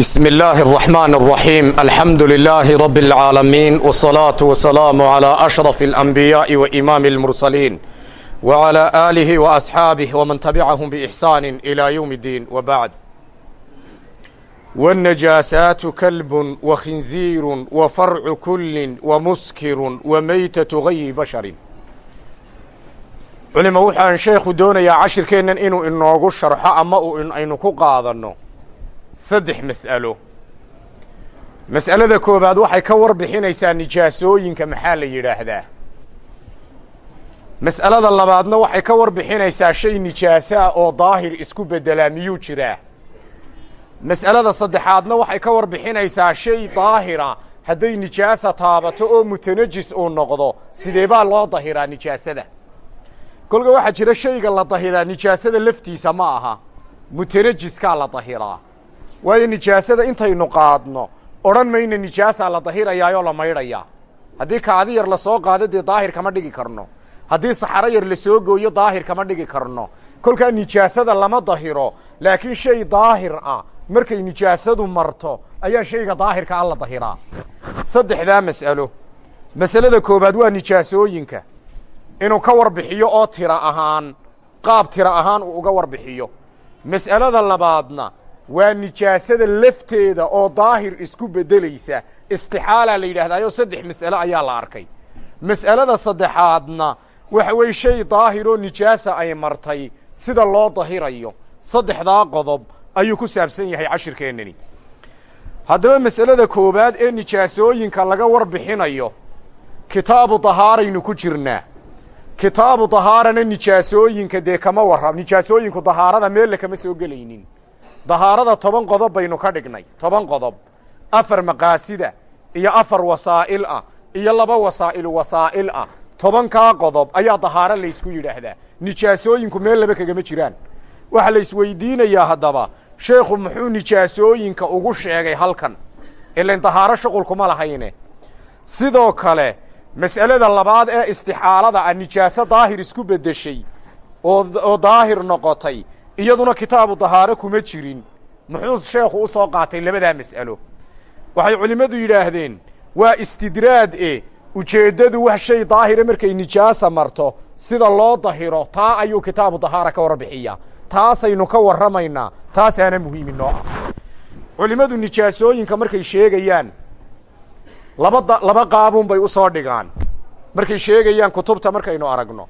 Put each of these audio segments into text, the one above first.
بسم الله الرحمن الرحيم الحمد لله رب العالمين والصلاة والسلام على أشرف الأنبياء وإمام المرسلين وعلى آله وأصحابه ومن تبعهم بإحسان إلى يوم الدين وبعد والنجاسات كلب وخنزير وفرع كل ومسكر وميتة غي بشر culima waxaan sheekhu doonayaa cashirkeennan inuu inoogu sharxo ama uu aynu ku qaadanno saddex mas'alo. Mas'alada koowaad waxay ka warbixinaysaa nijaasooyinka maxaa la yidhaahdaa? Mas'alada labaadna waxay ka warbixinaysaa shay nijaaso ah oo daahir isku beddelaa miyuu jiraa? Mas'alada saddexaadna waxay ka warbixinaysaa shay daahira hadday nijaasa taabato oo mutanajis uu noqdo sidee baa loo dahiraa nijaasada? Kolka waxaa jira shayga la dahiraa nijaasada laftiisa ma aha mutanajiskaa la dahiraa waayo nijaasada intaynu qaadno. Odhan mayna nijaasaa la dahirayaayoo la maydhayaa haddii kaadi yar la soo qaado dee daahir kama dhigi karno. Haddii saxaro yar la soo gooyo daahir kama dhigi karno. Kolkaa nijaasada lama dahiro laakiin shay daahir ah. Markay nijaasadu marto ayaa shayga daahirka a la dahiraa. Saddexdaa mas'alo. Masalada koowaad waa nijaasooyinka. Inuu ka warbixiyo oo tira ahaan qaab tira ahaan uu uga warbixiyo. Mas'alada labaadna waa nijaasada lafteeda oo daahir isku beddelaysa istixaalaa la yidhahdaayo saddex mas'alo ayaa la arkay. Mas'alada saddexaadna waxa weeye shay daahiroo nijaasa ay martay sida loo dahirayo. Saddexdaa qodob ayuu ku saabsan yahay cashirkeennani. Haddaba mas'alada koowaad ee nijaasooyinka laga warbixinayo kitaabu dahaaraynu ku jirnaa. Kitaabu dahaarana nijaasooyinka dee kama warram nijaasooyinku dahaarada meelle kama soo gelaynin dahaarada toban qodob baynu ka dhignay. Toban qodob. Afar maqaasida iyo afar wasaa'il ah iyo laba wasaa'ilu wasaa'il ah. Tobankaa qodob ayaa dahaaro laysku yidhaahdaa. Nijaasooyinku meel laba kagama jiraan. Waxaa la isweydiinayaa haddaba sheekhu muxuu nijaasooyinka ugu sheegay halkan? Ilan dahaaro shuqulkuma lahayne. Sidoo kale mas'alada labaad ee istixaalada ah nijaaso daahir isku beddeshay oo oo daahir noqotay iyaduna kitaabu dahaaro kuma jirin. Muxuu sheekhu u soo qaatay labadaa mas'alo. Waxay culimmadu yidhaahdeen waa istidraad e ujeeddadu wax shay daahira markay nijaasa marto sida loo dahiro taa ayuu kitaabu dahaara ka warbixiyaa. Taasaynu ka warramaynaa taasaana muhiimi noo ah. Culimmadu nijaasooyinka markay sheegayaan laba laba qaabuun bay u soo dhigaan. Markay sheegayaan kutubta markaynu aragno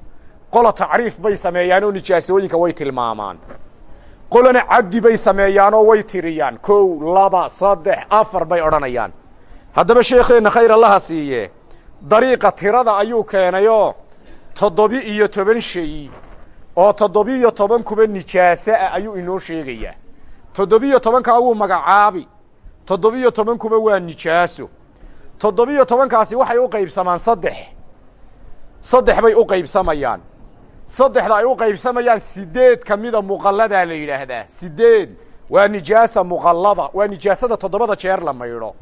qola tacriif bay sameeyaan oo nijaasooyinka way tilmaamaan. Qolana caddi bay sameeyaan oo way tiriyaan. Kow laba saddex afar bay odhanayaan. Haddaba sheekheenna khayr allaha siiye dariiqa tirada ayuu keenayoo toddobi iyo toban shay oo toddobiyo toban kuba nijaaso ah ayuu inoo sheegayaa. Toddobiyo tobankaa wuu magacaabi. Toddobiyo toban kuba waa nijaaso. Toddobiyo tobankaasi waxay u qaybsamaan saddex. Saddex bay u qaybsamayaan saddexda ay u qaybsamayaan sideed ka mida muqalladaa la yidhaahdaa. Sideed. Waa nijaasa muqallada. Waa nijaasada toddobada jeer la maydho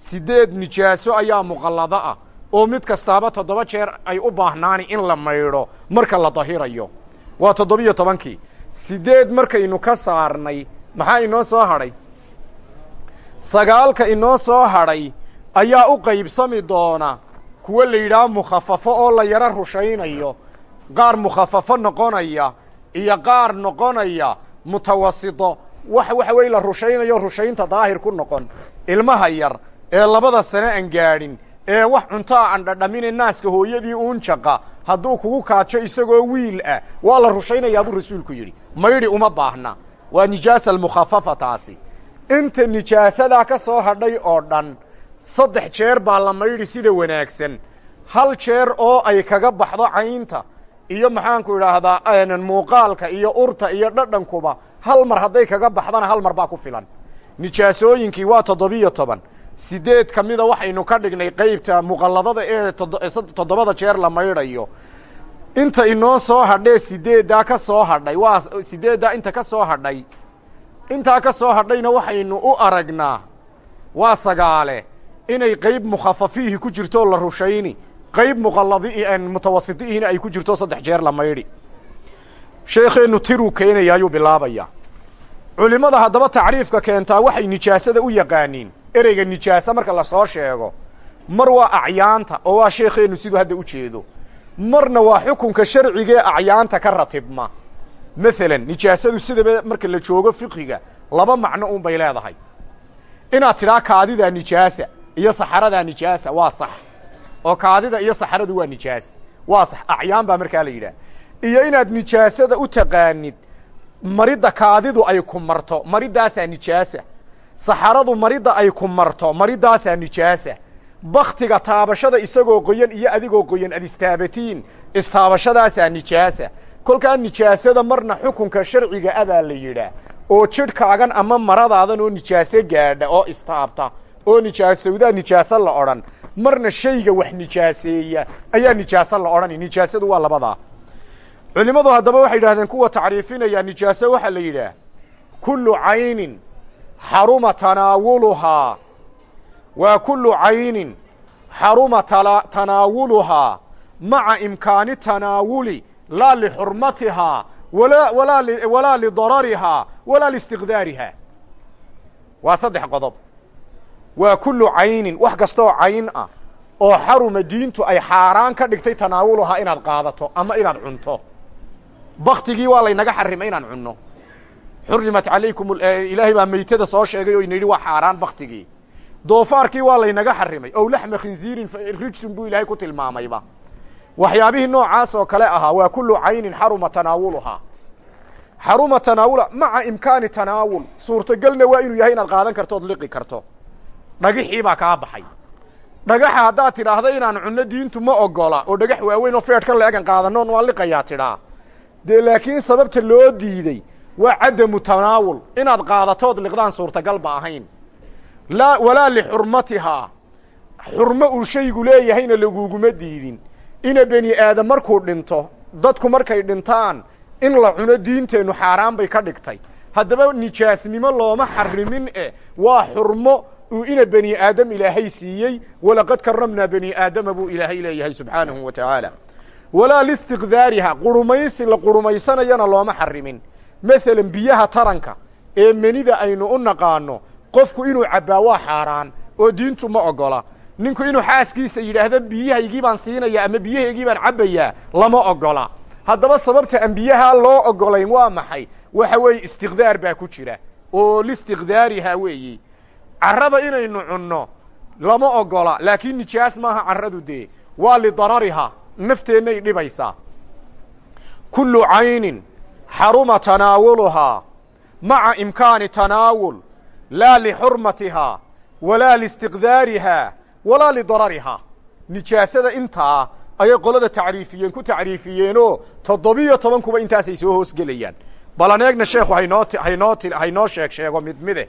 sideed nijaaso ayaa muqallado ah. Oo mid kastaaba toddoba jeer ay u baahnaani in la maydho marka la dahirayo. Waa toddobiyo tobankii. Sideed markaynu ka saarnay maxaa inoo soo hadhay? Sagaalka inoo soo hadhay ayaa u qaybsami doona kuwo la yidhaah mukhafafo oo la yaro rushaynayo qaar mukhafafo noqonaya iyo qaar noqonaya mutawasito wax waxa weye la rushaynayo rushaynta daahir ku noqon. Ilmaha yar ee labada sane aan gaadhin ee wax cuntoa aan dhadhamine naaska hooyadii uun jaqa hadduu kugu kaajo isagoo wiil ah waa la rushaynayaa buu rasuulku yidhi. Maydhi uma baahna. Waa nijaasa almukhafafa taasi. Inta nijaasadaa ka soo hadhay oo dhan saddex jeer baa la maydhi sida wanaagsan. Hal jeer oo ay kaga baxdo caynta iyo maxaanku idhaahdaa muuqaalka iyo urta iyo dhadhankuba hal mar hadday kaga baxdana hal mar baa ku filan. Nijaasooyinkii waa toddobiyo toban. Sideed ka mida waxaynu ka dhignay qeybta muqalladada ee toddobada jeer la maydhayo. Inta inoo soo hadhee sideeddaa ka soo hadhay waa sideeddaa inta ka soo hadhay. Intaa ka soo hadhayna waxaynu u aragnaa waa sagaale inay qeyb mukhafafiihi ku jirto la rushayni qayb muqalladi mutawasitiihina ay ku jirto saddex jeer la maydhi sheekheennu tiruu keenaya ayuu bilaabayaa culimmada haddaba tacriifka keentaa waxay nijaasada u yaqaaniin. Ereyga nijaasa marka la soo sheego mar waa acyaanta oo waa sheekheennu siduu hadda u jeedo. Marna waa xukunka sharcigee acyaanta ka ratibma. Maalan nijaasadu sidaba marka la joogo fiqiga laba macno un bay leedahay. Inaad tidhaa kaadidaa nijaasa iyo saxaradaa nijaasa waa sax oo kaadida iyo saxaradu waa nijaas. Waa sax acyaan baa markaa la yidhaah. Iyo inaad nijaasada u taqaanid maridda kaadidu ay ku marto maridaasaa nijaasa. Saxaradu maridda ay ku marto maridaasaa nijaasa. Baktiga taabashada isagoo qoyan iyo adigoo qoyan ad istaabatiin istaabashadaasaa nijaasa. Kolkaa nijaasada marna xukunka sharciga abaa la yidhaah oo jidhkaagan ama maradaadan oo nijaaso gaadha oo istaabta oo nijaasowdaa nijaaso la odhan. Marna shayga wax nijaaseeya ayaa nijaaso la odhani. Nijaasadu waa labadaa. Culimmadu haddaba waxay yidhahdeen kuwa tacriifinaya nijaaso waxaa la yidhaah kullu caynin xaruma tanaawuluhaa waa kullu caynin xaruma tanaawuluhaa maca imkaani tanaawuli laa lixurmatihaa walaa lidararihaa walaa liistiqdaarihaa waa saddex qodob waa kullu caynin wax kastooo cayn ah oo xaruma diintu ay xaaraan ka dhigtay tanaawuluhaa inaad qaadato ama inaad cunto. Baktigii waa laynaga xarimay inaan cunno. Xurimat calaykum ilaahay baa meytada soo sheegay oo ina yidhi waa xaaraan baktigii doofaarkii waa laynaga xarimay. Ow laxma khinziirin rijsun buu ilaahay ku tilmaamayba waxyaabihii noocaas oo kale ahaa waa kullu caynin xaruma tanaawuluhaa. Xaruma tanaawula maca imkaani tanaawul. Suurtagelna waa inuu yahay inaad qaadan karto ood liqi karto dhagixii baa kaa baxay. Dhagaxa haddaad tidhaahda inaan cunno diintu ma ogola oo dhagax waaweyn oo feedhka leegan qaadanoon waa liqayaa tidhaa dee laakiin sababta loo diidey waa cadamu tanaawul inaad qaadatood liqdaan suurtagalba ahayn. Laa walaa lixurmatihaa xurmo uu shaygu leeyahayna laguguma diidin. Ina beni aadam markuu dhinto dadku markay dhintaan in la cuno diinteennu xaaraan bay ka dhigtay. Haddaba nijaasnimo looma xarimin e waa xurmo uu ina beni aadam ilaahay siiyey walaqad karamnaa beni aadama buu ilaahay leeyahay subxaanahu wa tacaala. Walaa liistiqdaariha qurumaysi la qurumaysanayana looma xarimin maalan biyaha taranka ee menida aynu u naqaano qofku inuu cabbaa waa xaaraan oo diintu ma ogola. Ninku inuu xaaskiisa yidhaahdo biyahaygii baan siinaya ama biyahaygii baan cabbayaa lama ogola. Haddaba sababta aan biyahaa loo ogolayn waa maxay? Waxa weeye istiqdaar baa ku jira. Oo liistiqdaariha weeyi carrada inaynu cunno lama ogola laakiin nijaas maaha carradu dee. Waa lidarariha nafteennay dhibaysaa kullu caynin xaruma tanaawuluhaa maca imkaani tanaawul laa lixurmatihaa walaa liistiqdaarihaa walaa lidararihaa nijaasada intaa ayay qolada tacriifiyeen ku tacriifiyeenoo toddobiyo toban kuba intaasay soo hoosgelayaan balan eegna sheekhu haynoo haynoo haynoo sheeg sheego mid mide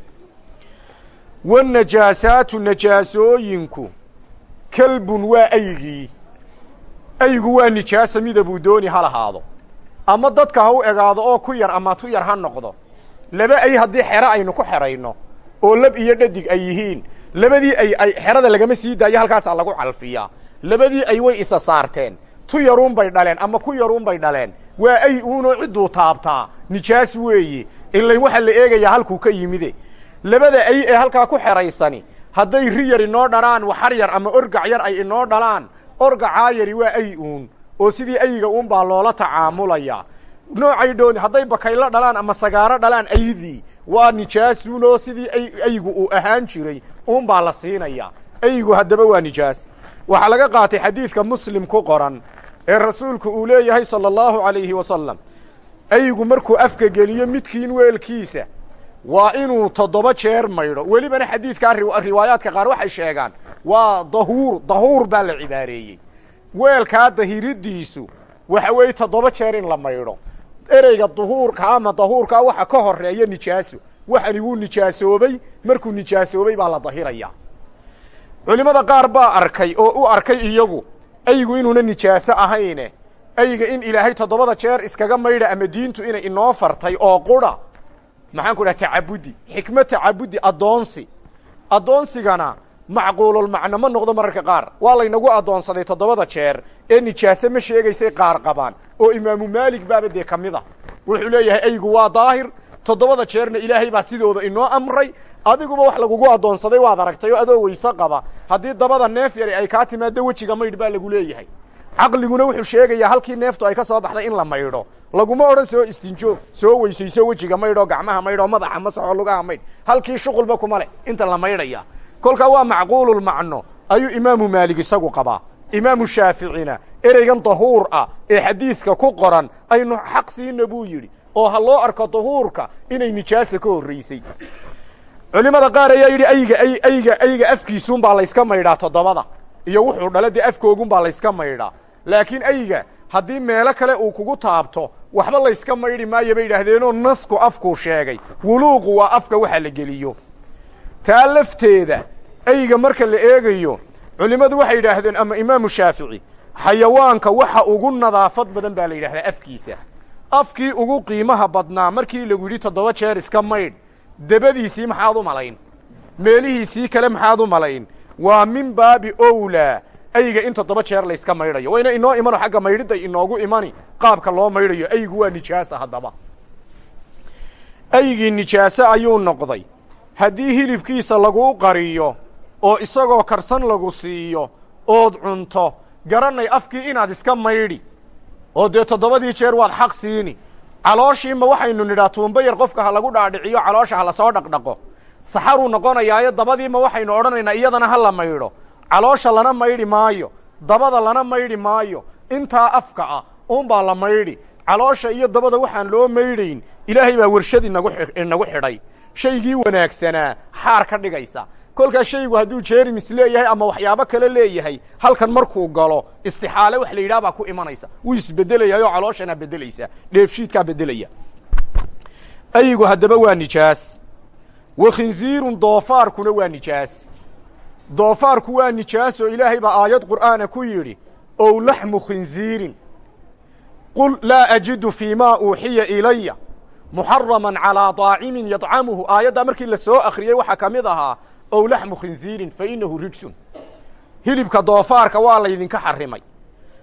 wanajaasaatu najaasooyinku kalbun waa aygii. Aygu waa nijaasa midabuu dooni ha lahaado. Ama dadka ha u egaado oo ku yar ama tu yar ha noqdo. Laba ay haddii xero aynu ku xerayno oo lab iyo dhadig ay yihiin. Labadii ay ay xerada lagama sii daayo halkaasaa lagu calfiyaa. Labadii ay way isa saarteen. Tu yaruun bay dhaleen ama ku yaruun bay dhaleen. Waa ay uunoo cidduu taabtaa. Nijaas weeye ilayn waxaa la eegayaa halkuu ka yimide labada ay ee halkaa ku xeraysani. Hadday ri yar inoo dhalaan waxar yar ama orgac yar ay inoo dhalaan orgacaa yari waa ay uun oo sidii ayiga uun baa loola tacaamulayaa noocay dhooni hadday bakaylo dhalaan ama sagaaro dhalaan aydii waa nijaasuun oo sidii aygu uu ahaan jiray uun baa la siinayaa aygu haddaba waa nijaas. Waxaa laga qaatay xadiidka muslim ku qoran ee rasuulku uu leeyahay sala allahu calayhi wasalam aygu markuu afka geliyo midkiin weelkiisa waa inuu toddoba jeer maydho. Welibana xadiidkaa riwaayaadka qaar waxay sheegaan waa dahuur dahuur baa la cibaareeyey. Weelkaa dahiridiisu waxa weeye toddoba jeer in la maydho. Ereyga duhuurka ama dahuurkaa waxa ka horreeya nijaaso. Waxani wuu nijaasoobay markuu nijaasoobay baa la dahirayaa culimmada qaar baa arkay oo u arkay iyagu aygu inuuna nijaaso ahayne ayga in ilaahay toddobada jeer iskaga maydha ama diintu inay inoo fartay oo qura maxaan ku dhaha tacabudi xikmo tacabudi addoonsi. Addoonsigana macquululmacno ma noqdo mararka qaar. Waa laynagu addoonsaday toddobada jeer ee nijaaso ma sheegaysay qaar qabaan. Oo imaamu maalig baaba dee ka mid a. Wuxuu leeyahay aygu waa daahir. Toddobada jeerna ilaahay baa sidooda inoo amray. Adiguba wax lagugu addoonsaday waad aragtay oo adoo weyse qaba. Haddii dabada neef yari ay kaa timaado wejiga maydh baa lagu leeyahay caqliguna wuxuu sheegayaa halkii neeftu ay ka soo baxday in la maydho. Laguma odhan soo istinjo soo weysayso wejiga maydhoo gacmaha maydhoo madaxa masaxoo lugaha maydh halkii shuqulba kuma leh inta la maydhaya. Kolkaa waa macquululmacno ayuu imaamu maalig isagu qabaa. Imaamu shaaficina ereygan dahuur ah ee xadiidka ku qoran aynu xaq siina buu yidhi oo ha loo arko dahuurka inay nijaasa ka horraysay culimmada qaar ayaa yidhi ayga ayga ayga afkiisuunbaa layska maydhaa toddobada iyo wuxuu dhala dee afkoogunbaa layska maydhaa laakiin ayga haddii meelo kale uu kugu taabto waxba layska maydhi maayo bay yidhaahdeenoo nasku afkuu sheegay. Wuluuqu waa afka waxa la geliyo. Taa lafteeda ayga marka la eegayo culimmadu waxay yidhaahdeen ama imaamu shaafici xayawaanka waxa ugu nadaafad badan baa la yidhahdaa afkiisa. Afkii ugu qiimaha badnaa markii lagu yidhi toddoba jeer iska maydh dabadiisii maxaad u malayn? Meelihiisii kale maxaad u malayn waa min baabi owlaa. Ayga in toddoba jeer layska maydhayo. Wayna inoo imano xagga maydhidday inoogu imani qaabka loo maydhayo aygu waa nijaasa haddaba. Aygii nijaase ayuu noqday. Haddii hilibkiisa laguu qariyo oo isagoo karsan lagu siiyo ood cunto garanay afkii inaad iska maydhi oo dee toddobadii jeer waad xaq siini. Calooshiima waxaynu nidhaa tuumba yar qofka ha lagu dhaadhiciyo caloosha ha la soo dhaqdhaqo saxaruu noqonayaayo dabadiima waxaynu odhanaynaa iyadana ha la maydho. Caloosha lana maydhi maayo. Dabada lana maydhi maayo. Intaa afka ah uunbaa la maydhi. Caloosha iyo dabada waxaan loo maydhayn ilaahay baa warshad inagu xidhay. Shaygii wanaagsanaa xaar ka dhigaysa. Kolkaa shaygu hadduu jeerimis leeyahay ama waxyaabo kale leeyahay halkan markuu galo istixaale wax la yidhaha baa ku imanaysa. Wuu isbedelayaayoo calooshanaa beddelaysa. Dheefshiidkaa beddelaya. Aygu haddaba waa nijaas wa khinsiirun doofaarkuna waa nijaas doofaarku waa nijaas oo ilaahay baa aayad qur'aana ku yidhi ow laxmu khinsiirin qul laa ajidu fii maa uuxiya ilaya muxaraman calaa daacimin yadcamuhu aayaddaa markii la soo akhriyey waxaa ka mid ahaa ow laxmu khinsiirin fa innahu rijsun hilibka doofaarka waa laydinka xarrimay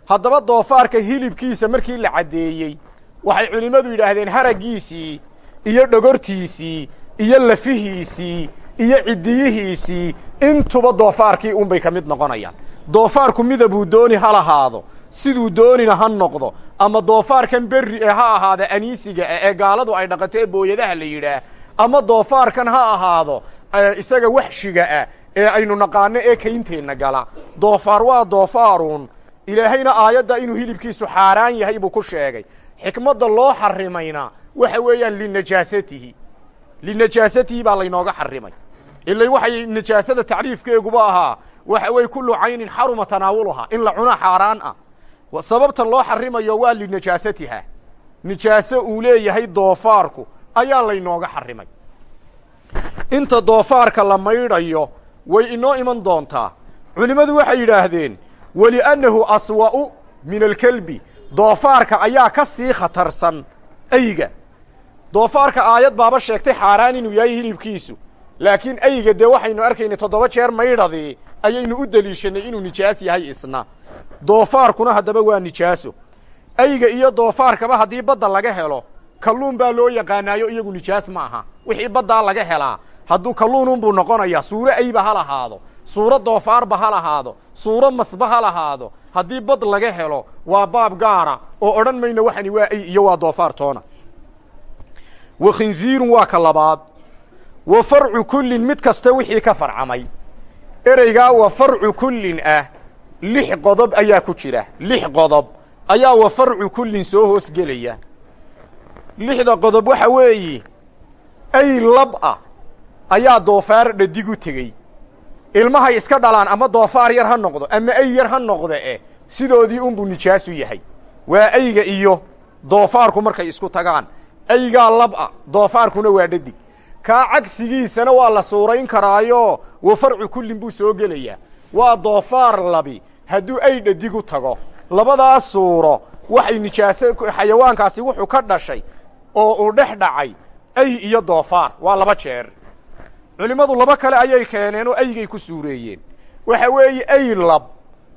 haddaba doofaarka hilibkiisa markii la caddeeyey waxay culimmadu yidhaahdeen haraggiisii iyo dhogortiisii iyo lafihiisii iyo ciddiyihiisii intuba doofaarkii unbay ka mid noqonayaan. Doofaarku midabuu dooni ha lahaado siduu doonina ha noqdo ama doofaarkan berri ee ha ahaada aniisiga ah ee gaaladu ay dhaqato ee booyadaha la yidhaah ama doofaarkan ha ahaado isaga waxshiga ah ee aynu naqaano ee kaynteenna gala. Doofaar waa doofaaruun ilaahayna aayadda inuu hilibkiisu xaaraan yahay buu ku sheegay. Xikmadda loo xarimayna waxa weeyaan linajaasatihi linajaasatihi baa laynooga xarimay ilay waxay nijaasada tacriifkeeguba ahaa waxa weye kullu caynin xaruma tanaawuluhaa in la cuna xaaraan ah sababtan loo xarimayo waa linajaasatiha nijaaso uu leeyahay doofaarku ayaa laynooga xarimay inta doofaarka la maydhayo way inoo iman doontaa culimmadu waxay yidhaahdeen waliannahu aswa'u min alkelbi doofaarka ayaa ka sii khatarsan ayga doofaarka aayad baaba sheegtay xaaraan inuu yahay hilibkiisu. Laakiin ayga dee waxaynu arkaynay toddoba jeer maydhadii ayaynu u deliishanay inuu nijaas yahay isna. Doofaarkuna haddaba waa nijaaso. Ayga iyo doofaarkaba haddii badda laga helo kalluun baa loo yaqaanaayo iyagu nijaas ma aha. Wixii baddaa laga helaa hadduu kalluununbuu noqonayaa suuro ayba ha lahaado suuro doofaarba ha lahaado suuro masba ha lahaado haddii bad laga helo waa baab gaara oo odhan mayno waxani waa ay iyo waa doofaar toona wa khinsiirun waa ka labaad. Wa farcu kullin mid kasta wixii ka farcamay. Ereygaa wa farcu kullin ah. Lix qodob ayaa ku jira. Lix qodob ayaa wa farcu kullin soo hoosgelaya lixda qodob waxa weeyi ay lab ah ayaa doofaar dhadig tegey. Ilmahay iska dhalaan ama doofaar yar ha noqdo ama ay yar ha noqde eh sidoodii unbuu nijaasu yahay. Waa ayga iyo doofaarku markay isku tagaan aygaa lab ah doofaarkuna waa dhadig kaa cagsigiisana waa la suurayn karaayo wa farcu kullin buu soo gelayaa. Waa doofaar labi hadduu ay dhadig u tago. Labadaas suuro waxay nijaaso xayawaankaasi wuxuu ka dhashay oo uu dhex dhacay ay iyo doofaar. Waa laba jeer. Culimmadu laba kale ayay keeneen oo aygay ku suureeyeen. Waxa weeye ay lab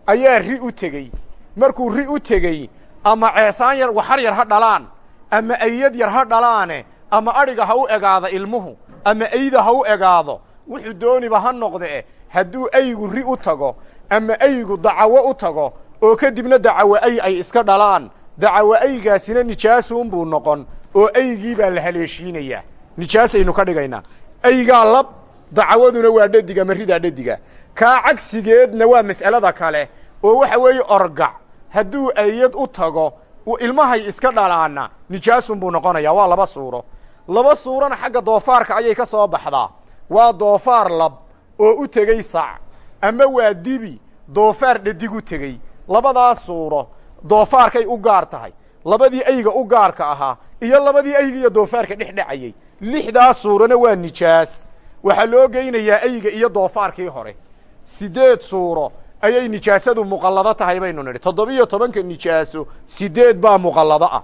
ayaa ri u tegey. Markuu ri u tegey ama ceesaan yar waxar yar ha dhalaan ama ayad yar ha dhalaane ama adhiga ha u egaado ilmuhu ama eyda ha u egaado wuxuu dooniba ha noqdee hadduu aygu ri u tago ama aygu dacawo u tago oo kadibna dacawo ay ay iska dhalaan dacawo aygaasina nijaasuunbuu noqon oo aygii baa la haleeshiinayaa nijaasaynu ka dhigaynaa aygaa lab dacawaduna waa dhadiga maridaa dhadiga kaa cagsigeedna waa mas'alada kale oo waxa weeye orgac. Hadduu ayad u tago ilmahay iska dhalaana nijaasunbuu noqonayaa waa laba suuro. Laba suurana xagga doofaarka ayay ka soo baxdaa. Waa doofaar lab oo u tegey sac ama waa dibi doofaar dhadig u tegey labadaas suuro doofaarkay u gaar tahay. Labadii ayga u gaarka ahaa iyo labadii ayga iyo doofaarka dhexdhecayey lixdaas suurona waa nijaas. Waxaa loo geynayaa ayga iyo doofaarkii hore. Siddeed suuro ayay nijaasadu muqallado tahay baynu nidhi. Toddobiyo tobanka nijaaso sideed baa muqallado ah.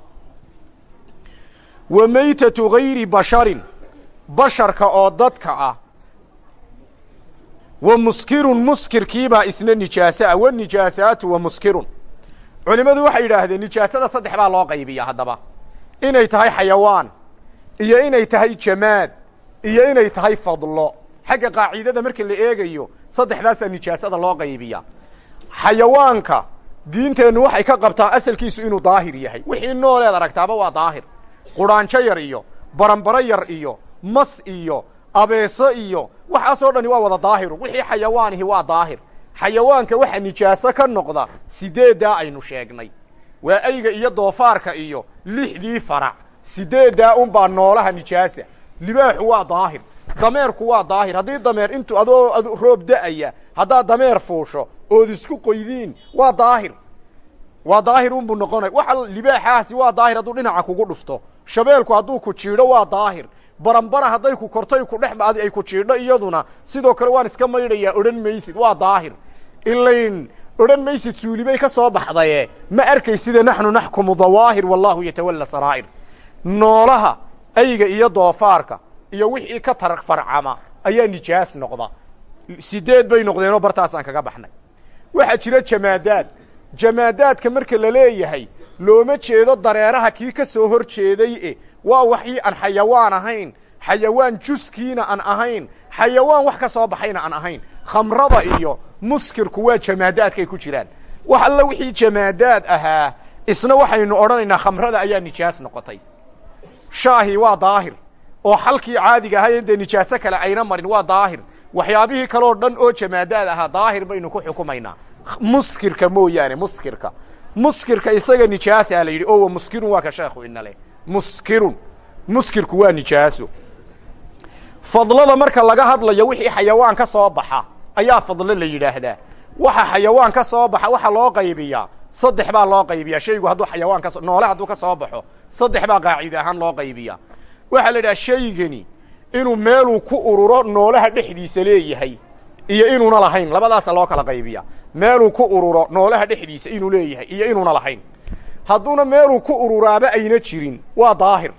Wa maytatu gayri basharin basharka oo dadka ah. Wa muskirun muskirkiibaa isna nijaaso ah. Wa nijaasaatu wa muskirun. Culimmadu waxay yidhaahdeen nijaasada saddex baa loo qaybiya haddaba. Inay tahay xayawaan iyo inay tahay jamaad iyo inay tahay fadlo xagga qaacidada marka la eegayo saddexdaasaa nijaasada loo qaybiya xayawaanka diinteennu waxay ka qabtaa asalkiisu inuu daahir yahay. Wixii nooleed aragtaaba waa daahir. Qudhaanjo yar iyo baranbaro yar iyo mas iyo abeeso iyo waxaasoo dhani waa wada daahiru. Wixii xayawaanihi waa daahir. Xayawaanka waxa nijaaso ka noqda sideeddaa aynu sheegnay. Waa ayga iyo doofaarka iyo lixdii farac. Sideeddaa unbaa noolaha nijaasa. Libaaxu waa daahir dameerku waa daahir. Haddii dameer intuu adoo roob da'aya haddaad dameer fuusho ood isku qoydiin waa daahir. Waa daahir unbuu noqonay. Waxa libaaxaasi waa daahir hadduu dhinaca kugu dhufto. Shabeelku hadduu ku jiidho waa daahir. Barambara hadday ku kortay ku dhex ay ku jiidho iyaduna sidoo kale waan iska maydhayaa odhan maysid waa daahir. Ilayn odhan maysid suulibay ka soo baxdaye. Ma arkaysida naxnu naxkumu dawaahir wallahu yatawalla saraa'ir. Noolaha ayga iyo doofaarka iyo wixii ka tar farcama ayaa nijaas noqda. Sideed bay noqdeenoo bartaasaan kaga baxnay. Waxaa jira jamaadaad. Jamaadaadka marka la leeyahay looma jeedo dareeraha kii ka soo hor jeeday waa waxii aan xayawaan ahayn xayawaan juskiina aan ahayn xayawaan wax ka soo baxayna aan ahayn. Khamrada iyo muskirku waa jamaadaadkay ku jiraan. Wax alla wixii jamaadaad ahaa isna waxaynu odhanaynaa khamrada ayaa nijaas noqotay. Shaahi waa daahir oo xalkii caadiga ahay dee nijaaso kale ayna marin waa daahir. Waxyaabihii kaleo dhan oo jamaadaad ahaa daahir baynu ku xukumaynaa. Muskirka mooyaane muskirka. Muskirka isaga nijaasaa la yidhi o wa muskirun waa ka sheekhu inale muskirun. Muskirku waa nijaaso. Fadlada marka laga hadlayo wixii xayawaan ka soo baxa ayaa fadlo la yidhaahdaa. Waxa xayawaan ka soo baxa waxa loo qaybiyaa. Saddex baa loo qaybiyaa. Shaygu hadduu xayawaan kaso noole hadduu ka soo baxo saddex baa qaacida ahaan loo qaybiyaa waxaa la yidhaha shaygani inuu meeluu ku ururo noolaha dhexdiisa leeyahay iyo inuuna lahayn. Labadaasa loo kala qaybiya meeluu ku ururo noolaha dhexdiisa inuu leeyahay iyo inuuna lahayn. Hadduuna meeluu ku ururaaba ayna jirin waa daahir.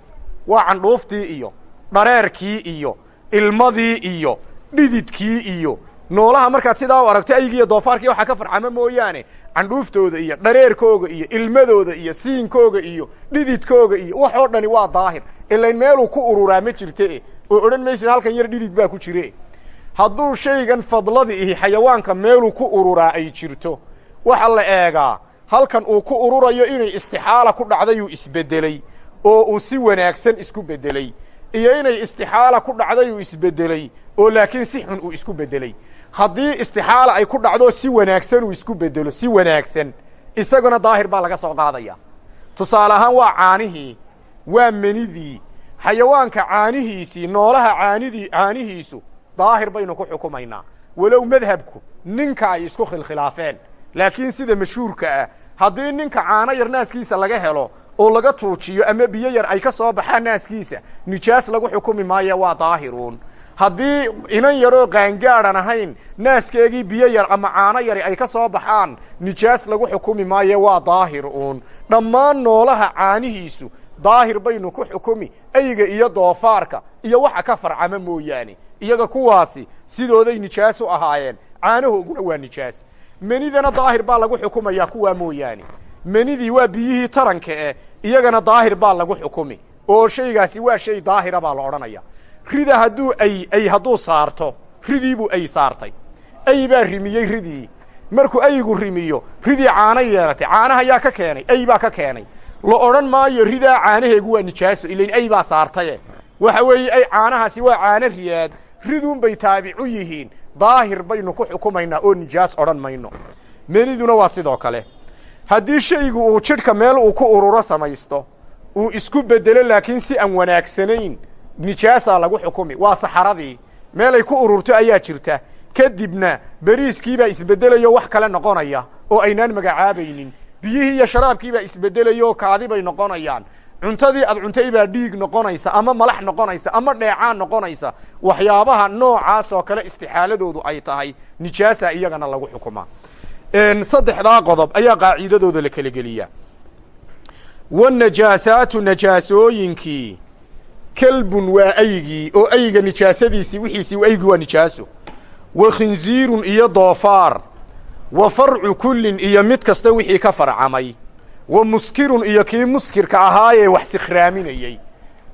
Waa candhuuftii iyo dhareerkii iyo ilmadii iyo dhididkii iyo noolaha markaad sidaa u aragto aygiiyo doofaarkii waxaa ka farcama mooyaane. Candhuuftooda iyo dhareerkooga iyo ilmadooda iyo siinkooga iyo dhididkooga iyo waxoo dhani waa daahir. Ilayn meeluu ku ururaa ma jirte oo odhan maysid halkan yar dhidid baa ku jire. Hadduu shaygan fadladi ihi xayawaanka meeluu ku ururaa ay jirto. Waxa la eegaa halkan uu ku ururayo inay istixaala ku dhacdayuu isbedeley oo uu si wanaagsan isku bedeley iyo inay istixaala ku dhacdayuu isbedeley oo laakiin si xun uu isku bedeley haddii istixaala ay ku dhacdo si wanaagsan uu isku bedelo si wanaagsan. Isaguna daahir baa laga soo qaadaya. Tusaale ahaan waa caanihii waa menidii. Xayawaanka caanihiisii noolaha caanidii caanihiisu daahir baynu ku xukumaynaa. Walow madhabku ninka ay isku khilkhilaafeen. Laakiin sida mashhuurka ah haddii ninka caano yar naaskiisa laga helo oo laga tuujiyo ama biyo yar ay ka soo baxaan naaskiisa nijaas lagu xukumi maayo waa daahiruun. Haddii inan yaroo qaangaadhan ahayn naaskeegii biyo yar ama caano yari ay ka soo baxaan nijaas lagu xukumi maayo waa daahir uun dhammaan noolaha caanihiisu daahir baynu ku xukumi eyga iyo doofaarka iyo waxa ka farcama mooyaane. Iyaga kuwaasi sidooday nijaas u ahaayeen caanahooguna waa nijaas. Menidana daahir baa lagu xukumayaa kuwaa mooyaane menidii waa biyihii taranka eh iyagana daahir baa lagu xukumi. Oo shaygaasi waa shay daahira baa la odhanaya. Rida hadduu ay ay hadduu saarto ridiibuu ay saartay. Ay baa rimiyey ridii. Markuu aygu rimiyo ridii caano yeelatay. Caanaha yaa ka keenay ay baa ka keenay. La odhan maayo ridaa caanaheegu waa nijaaso ilain ay baa saartaye. Waxa weeye ay caanahaasi waa caano riyaad. Riduun bay taabicu yihiin. Daahir baynu ku xukumaynaa oo nijaas odhan mayno. Meniduna waa sidoo kale haddii shaygu uu jidhka meel uu ku ururo samaysto uu isku bedelo laakiin si aan wanaagsanayn nijaasaa lagu xukumi. Waa saxaradii. Meelay ku ururto ayaa jirta. Kadibna beriiskiibaa isbeddelayo wax kale noqonaya oo aynaan magacaabaynin. Biyihii iyo sharaabkiibaa isbeddelayo kaadi bay noqonayaan. Cuntadii ad cuntay baa dhiig noqonaysa ama malax noqonaysa ama dheecaan noqonaysa waxyaabaha noocaas oo kale istixaaladoodu ay tahay. Nijaasa iyagana lagu xukumaa saddexdaa qodob ayaa qaacidadooda la kala geliyaa. Wanajaasaatu najaasooyinkii kelbun waa aygii oo ayga nijaasadiisii wixiisii aygi waa nijaaso. Wa khinziirun iyo doofaar. Wa farcu kullin iyo mid kasta wixii ka farcamay. Wa muskirun iyo kii muskirka ahaayee wax sikhraaminayey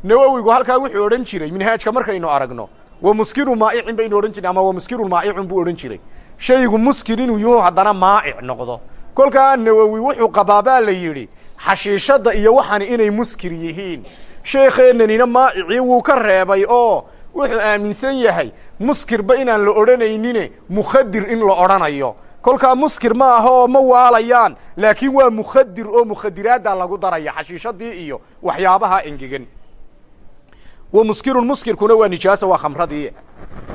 nawowigu halkaa wuxuu odhan jiray minhaajka markaynu aragno wa muskiru maa'icin baynu odhan jirnay ama wa muskirun maa'icun buu odhan jiray shaygu muskir inuu yaho haddana maa'ic noqdo. Kolkaa nawowi wuxuu qabaa baa la yidhi xashiishadda iyo waxani inay muskir yihiin. Sheekeennanina maa'icii wuu ka reebay oo wuxuu aaminsan yahay muskirba inaan la odhanaynine mukhadir in la odhanayo. Kolkaa muskir ma aha oo ma waalayaan laakiin waa mukhadir oo mukhadiraaddaa lagu daraya xashiishadii iyo waxyaabaha engegan wa muskirun muskirkuna waa nijaasa waa khamradii.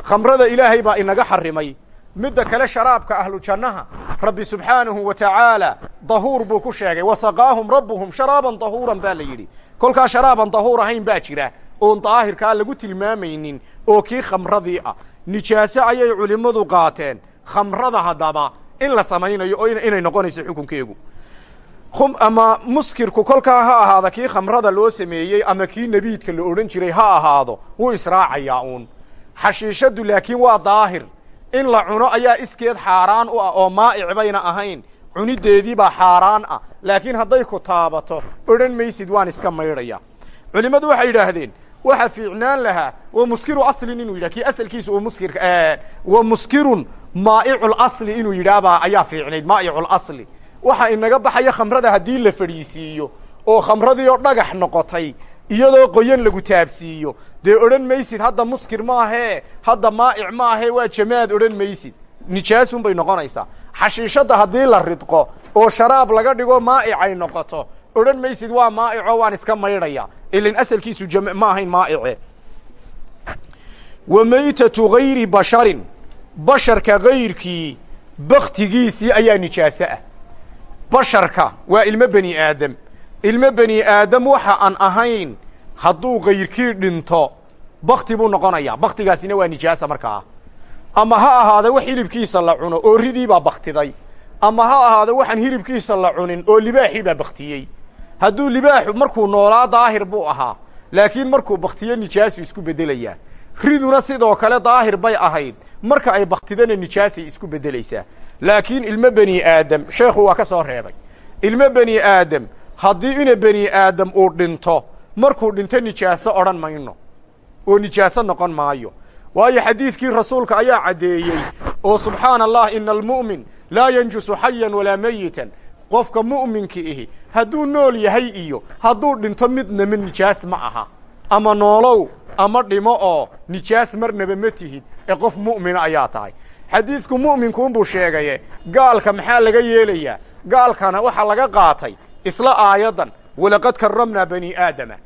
Khamrada ilaahay baa inaga xarimay midda kale sharaabka ahlu jannaha. Rabbi subxaanahu wa tacaala dahuur buu ku sheegay wasaqaahum rabbuhum sharaaban dahuuran baa la yidhi. Kolkaa sharaaban dahuur ahayn baa jira oon daahirkaa lagu tilmaamaynin oo kii khamradii ah. Nijaaso ayay culimmadu qaateen khamrada haddaba in la samaynayo oo inay noqonayso xukunkeegu. Ama muskirku kolkaa ha ahaada kii khamrada loo sameeyey ama kii nebiidka la odhan jiray ha ahaado wuu israacayaa uun. Xashiishaddu laakiin waa daahir in la cuno ayaa iskeed xaaraan u ah oo maa'ic bayna ahayn. Cunideedii baa xaaraan ah. Laakiin hadday ku taabato odhan maysid waan iska maydhaya. Culimmadu waxay yidhaahdeen waxa fiicnaan lahaa wa muskiru aslin inuu yidhah kii asalkiisa uu muskirka wa muskirun maa'iculasli inuu yidhaahbaa ayaa fiicnayd maa'iculasli waxa inaga baxaya khamrada haddii la fadhiisiiyo oo khamradii oo dhagax noqotay iyadoo qoyan lagu taabsiiyo. Dee odhan maysid hadda muskir maahee hadda maa'ic maahee waa jamaad odhan maysid. Nijaasun bay noqonaysaa. Xashiishadda haddii la ridqo oo sharaab laga dhigo maa'ic ay noqoto. Odhan maysid waa maa'ico waan iska maydhaya ilin asalkiisu ma ahayn maa'ice wa maytatu gayri basharin. Basharka gayrkii baktigiisii ayaa nijaaso ah. Basharka waa ilmo beni aadam ilmo beni aadam waxa aan ahayn hadduu kayrkii dhinto bakti buu noqonayaa. Baktigaasina waa nijaasa markaa. Ama ha ahaada wax hilibkiisa la cuno oo ridii baa baktiday ama ha ahaada waxaan hilibkiisa la cunin oo libaaxii baa baktiyey hadduu libaaxu markuu noolaa daahir buu ahaa. Laakiin markuu baktiyo nijaasu isku beddelayaa riduna sidoo kale daahir bay ahayd. Marka ay baktidana nijaasay isku beddelaysaa laakiin ilmo beni aadam sheekhu waa ka soo reebay. Ilmo beni aadam haddii ina beni aadam uu dhinto markuu dhinto nijaaso odhan mayno oo nijaaso noqon maayo. Waayo xadiidkii rasuulka ayaa caddeeyey oo subxaana allah ina almu'min laa yanjusu xayan walaa meyitan qofka mu'minka ihi hadduu nool yahay iyo hadduu dhinto midnama nijaas ma aha. Ama noolow ama dhimo oo nijaas marnaba ma tihid. Ee qof mu'mina ayaa tahay. Xadiidku mu'minkuunbuu sheegaye gaalka maxaa laga yeelayaa? Gaalkana waxaa laga qaatay isla aayaddan walaqad karramnaa bani aadama.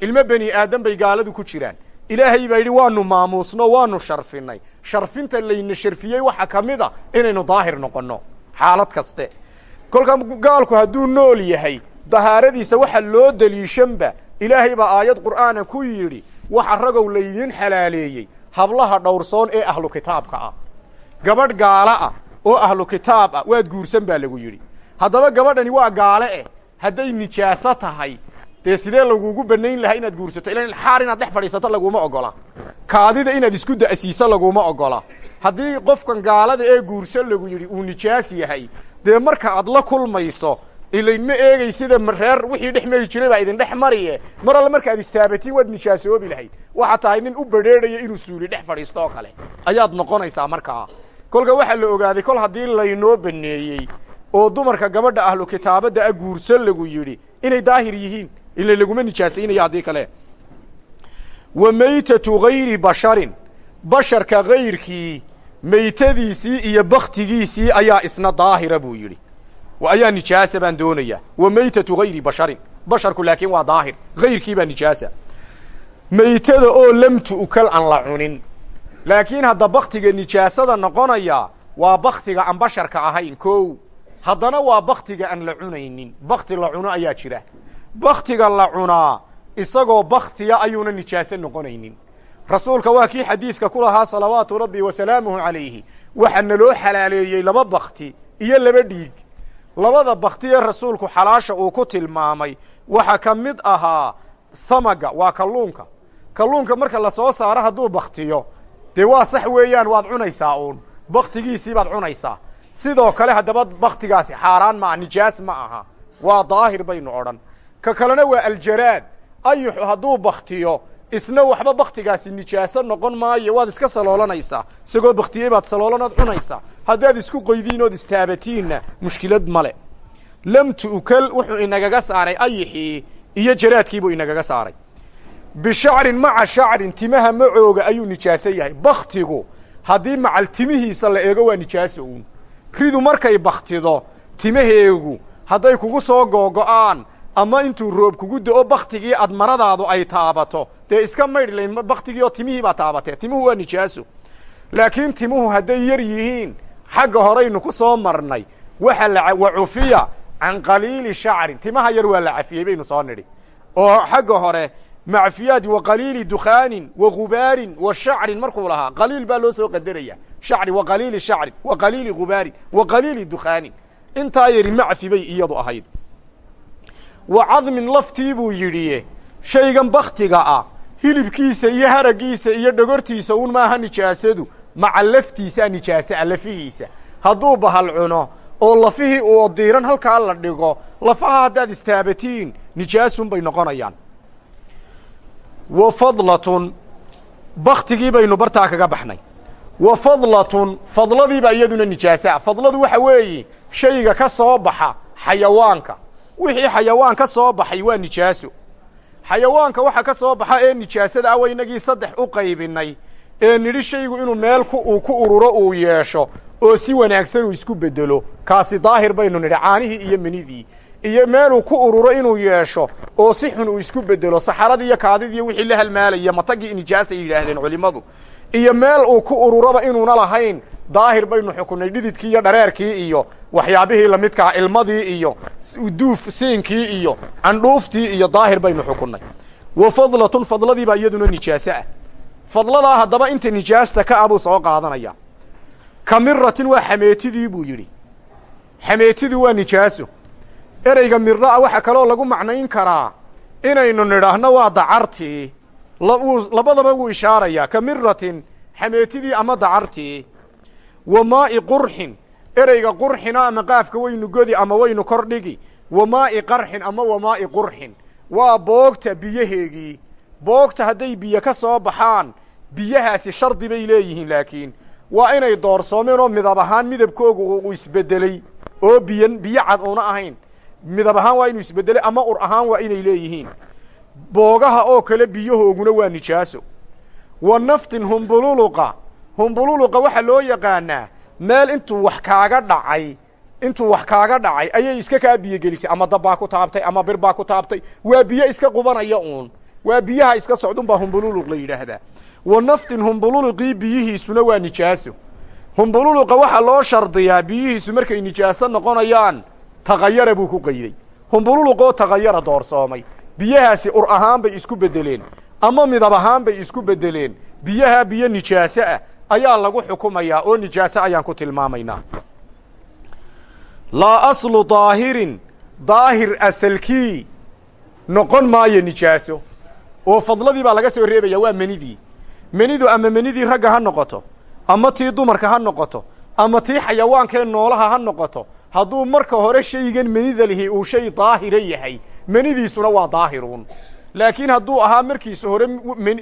Ilmo beni aadam bay gaaladu ku jiraan. Ilaahay baa yidhi waanu maamuusno waanu sharfinay sharfinta layna sharfiyey waxa ka mid a inaynu daahir noqonno. Xaalad kaste. Kolka gaalku hadduu nool yahay dahaaradiisa waxa loo deliishanba ilaahay baa aayad qur'aana ku yidhi waxa ragow laydiin xalaaleeyey hablaha dhowrsoon ee ahlu kitaabka ah. Gabadh gaala ah oo ahlu kitaab ah waad guursan baa lagu yidhi. Haddaba gabadhani waa gaale eh hadday nijaaso tahay dee sidee lagugu banayn lahaa inaad guursato? Ila xaar inaad dhex fadhiisato laguma ogola. Kaadida inaad isku da'siiso laguma ogola. Haddii qofkan gaalada ee guurso lagu yidhi uu nijaas yahay dee marka aad la kulmayso ilayn ma eegay sida reer wixii dhex mari jiray baa idin dhex mariye. Mar alle markaad istaabatiin waad nijaasoobi lahayd. Waxaa tahay nin u bedheedhaya inuu suuli dhex fadhiisto oo kale. Ayaad noqonaysaa markaa. Kolka waxaa la ogaaday kol haddii laynoo baneeyey oo dumarka gabadha ahlu kitaabadda a guurso lagu yidhi inay daahir yihiin ila laguma nijaasaynaya haddii kale. Wa maytatu gayri basharin basharka gayrkii maytadiisii iyo baktigiisii ayaa isna daahira buu yidhi. Ayaa nijaasa baan doonaya. Wa maytatu gayri basharin basharku laakiin waa daahir gayrkii baa nijaasa. Maytada oo lam tu'kal aan la cunin. Laakiin hadda baktiga nijaasada noqonaya waa baktiga aan basharka ahayn kow haddana waa baktiga aan la cunaynin. Bakti la cuno ayaa jira. Baktiga la cunaa isagoo baktiya ayuuna nijaaso noqonaynin. Rasuulka waa kii xadiidka ku lahaa salawaatu rabbi wa salaamuhu calayhi. Waxaa naloo xalaaleeyey laba bakti iyo laba dhiig. Labada bakti ee rasuulku xalaasha uu ku tilmaamay waxaa ka mid ahaa samaga waa kalluunka. Kalluunka marka la soo saaro hadduu baktiyo dee waa sax weeyaan waad cunaysaa uun. Baktigiisii baad cunaysaa sidoo kale haddaba baktigaasi xaaraan ma ah nijaas ma aha. Waa daahir baynu odhan. Ka kalena waa aljaraad. Ayuxu hadduu baktiyo isna waxba baktigaasi nijaaso noqon maayo. Waad iska saloolanaysaa isagoo baktiyey baad saloolanood cunaysaa haddaad isku qoydiin ood istaabatiinna mushkilad male lam tu'kal wuxuu inagaga saaray ayixii iyo jaraadkiibuu inagaga saaray. Bishacrin maca shacrin timaha macooga ayuu nijaaso yahay. Baktigu haddii macal timihiisa la eego waa nijaaso uun ridu markay baktido timaheegu hadday kugu soo googo'aan ama intuu roob kugu do-o baktigii aad maradaadu ay taabato. Dee iska maydh layn baktigii oo timihii baa taabatee. Timuhu waa nijaaso laakiin timuhu hadday yar yihiin xagga horaynu ku soo marnay. Waxa la wa cufiya can qaliili shacrin. Timaha yar waa la cafiyey baynu soo nidhi. Oo xagga hore macfiyaad wa qaliili dukhaanin wa gubaarin wa shacrin markuu lahaa qaliil baa loo soo qadaraya. Shacri wa qaliili shacrin wa qaliili gubaarin wa qaliili dukhaanin. Intaa yari macfi bay iyadu ahayd. Wa cadmin laftii buu yidhi shaygan baktiga ah hilibkiisa iyo haraggiisa iyo dhogortiisa un maaha nijaasadu maca laftiisaa nijaasa lafihiisa hadduu bahal cuno oo lafihii uu diiran halkaa la dhigo lafaha haddaad istaabatiin nijaasun bay noqonayaan wa fadlatun baktigii baynu bartaa kaga baxnay. Wa fadlatun fadladiiba iyaduna nijaasaa. Fadladu waxa weeye shayga ka soo baxa xayawaanka. Wixii xayawaan ka soo baxay waa nijaaso. Xayawaanka waxa ka soo baxa ee nijaasada ah waynagii saddex u qaybinay ee nidhi shaygu inuu meel ku ku ururo uu yeesho oo si wanaagsan uu isku bedelo kaasi daahir baynu nidhi caanihii iyo menidii iyo meeluu ku ururo inuu yeesho oo si xun uu isku bedelo saxaradii iyo kaadidii wixii la halmaalaya matagii nijaasay yidhaahdeen culimmadu iyo meel uu ku ururaba inuuna lahayn daahir baynu xukunnay dhididkii iyo dhareerkii iyo waxyaabihii lamidkaa ilmadii iyo duuf siinkii iyo candhuuftii iyo daahir baynu xukunnay wa fadlatun fadladii baa iyaduna nijaaso ah. Fadladaa haddaba inta nijaasta ka ah buu soo qaadanaya. Kamiratin waa xameetidii buu yidhi. Xameetidu waa nijaaso ereyga mira waxaa kaloo lagu macnayn karaa inaynu nidhaahno waa dacartii labadaba wuu ishaarayaa kamiratin xameetidii ama dacartii wa maa'i qurxin ereyga qurxina ama qaafka waynu godi ama waynu kor dhigi wa maa'i qarxin ama wa maa'i qurxin. Waa boogta biyaheegii. Boogta hadday biyo ka soo baxaan biyahaasi shardi bay leeyihiin laakiin waa inay doorsoomeen oo midab ahaan midabkoogu uu isbedeley oo biyan biyo cad uuna ahayn midab ahaan waa inuu isbedelay ama ur ahaan waa inay leeyihiin. Boogaha oo kale biyahooguna waa nijaaso. Wa naftin humbululuqa humbululuqa waxaa loo yaqaanaa meel intuu wax kaaga dhacay intuu wax kaaga dhacay ayay iska kaa biyogelisay ama dab baa ku taabtay ama bir baa ku taabtay. Waa biyo iska qubanaya uun. Waa biyaha iska socdun baa humbululuq la yidhaahdaa. Wa naftin humbululuqii biyihiisuna waa nijaaso. Humbululuqa waxaa loo shardiyaa biyihiisu markay nijaaso noqonayaan tagayara buu ku qayday. Humbululuqoo tagayara doorsoomay. Biyahaasi ur ahaan bay isku beddeleen. Ama midab ahaan bay isku beddeleen. Biyaha biyo nijaaso ah ayaa lagu xukumayaa oo nijaaso ayaan ku tilmaamaynaa. Laa aslu daahirin daahir asalkii noqon maayo nijaaso. Oo fadladii baa laga soo reebaya waa menidii. Menidu ama menidii ragga ha noqoto ama tii dumarka ha noqoto ama tii xayawaankee noolaha ha noqoto hadduu marka hore shaygan menida lihi uu shay daahira yahay menidiisuna waa daahiruun laakiin hadduu ahaa markiisa hore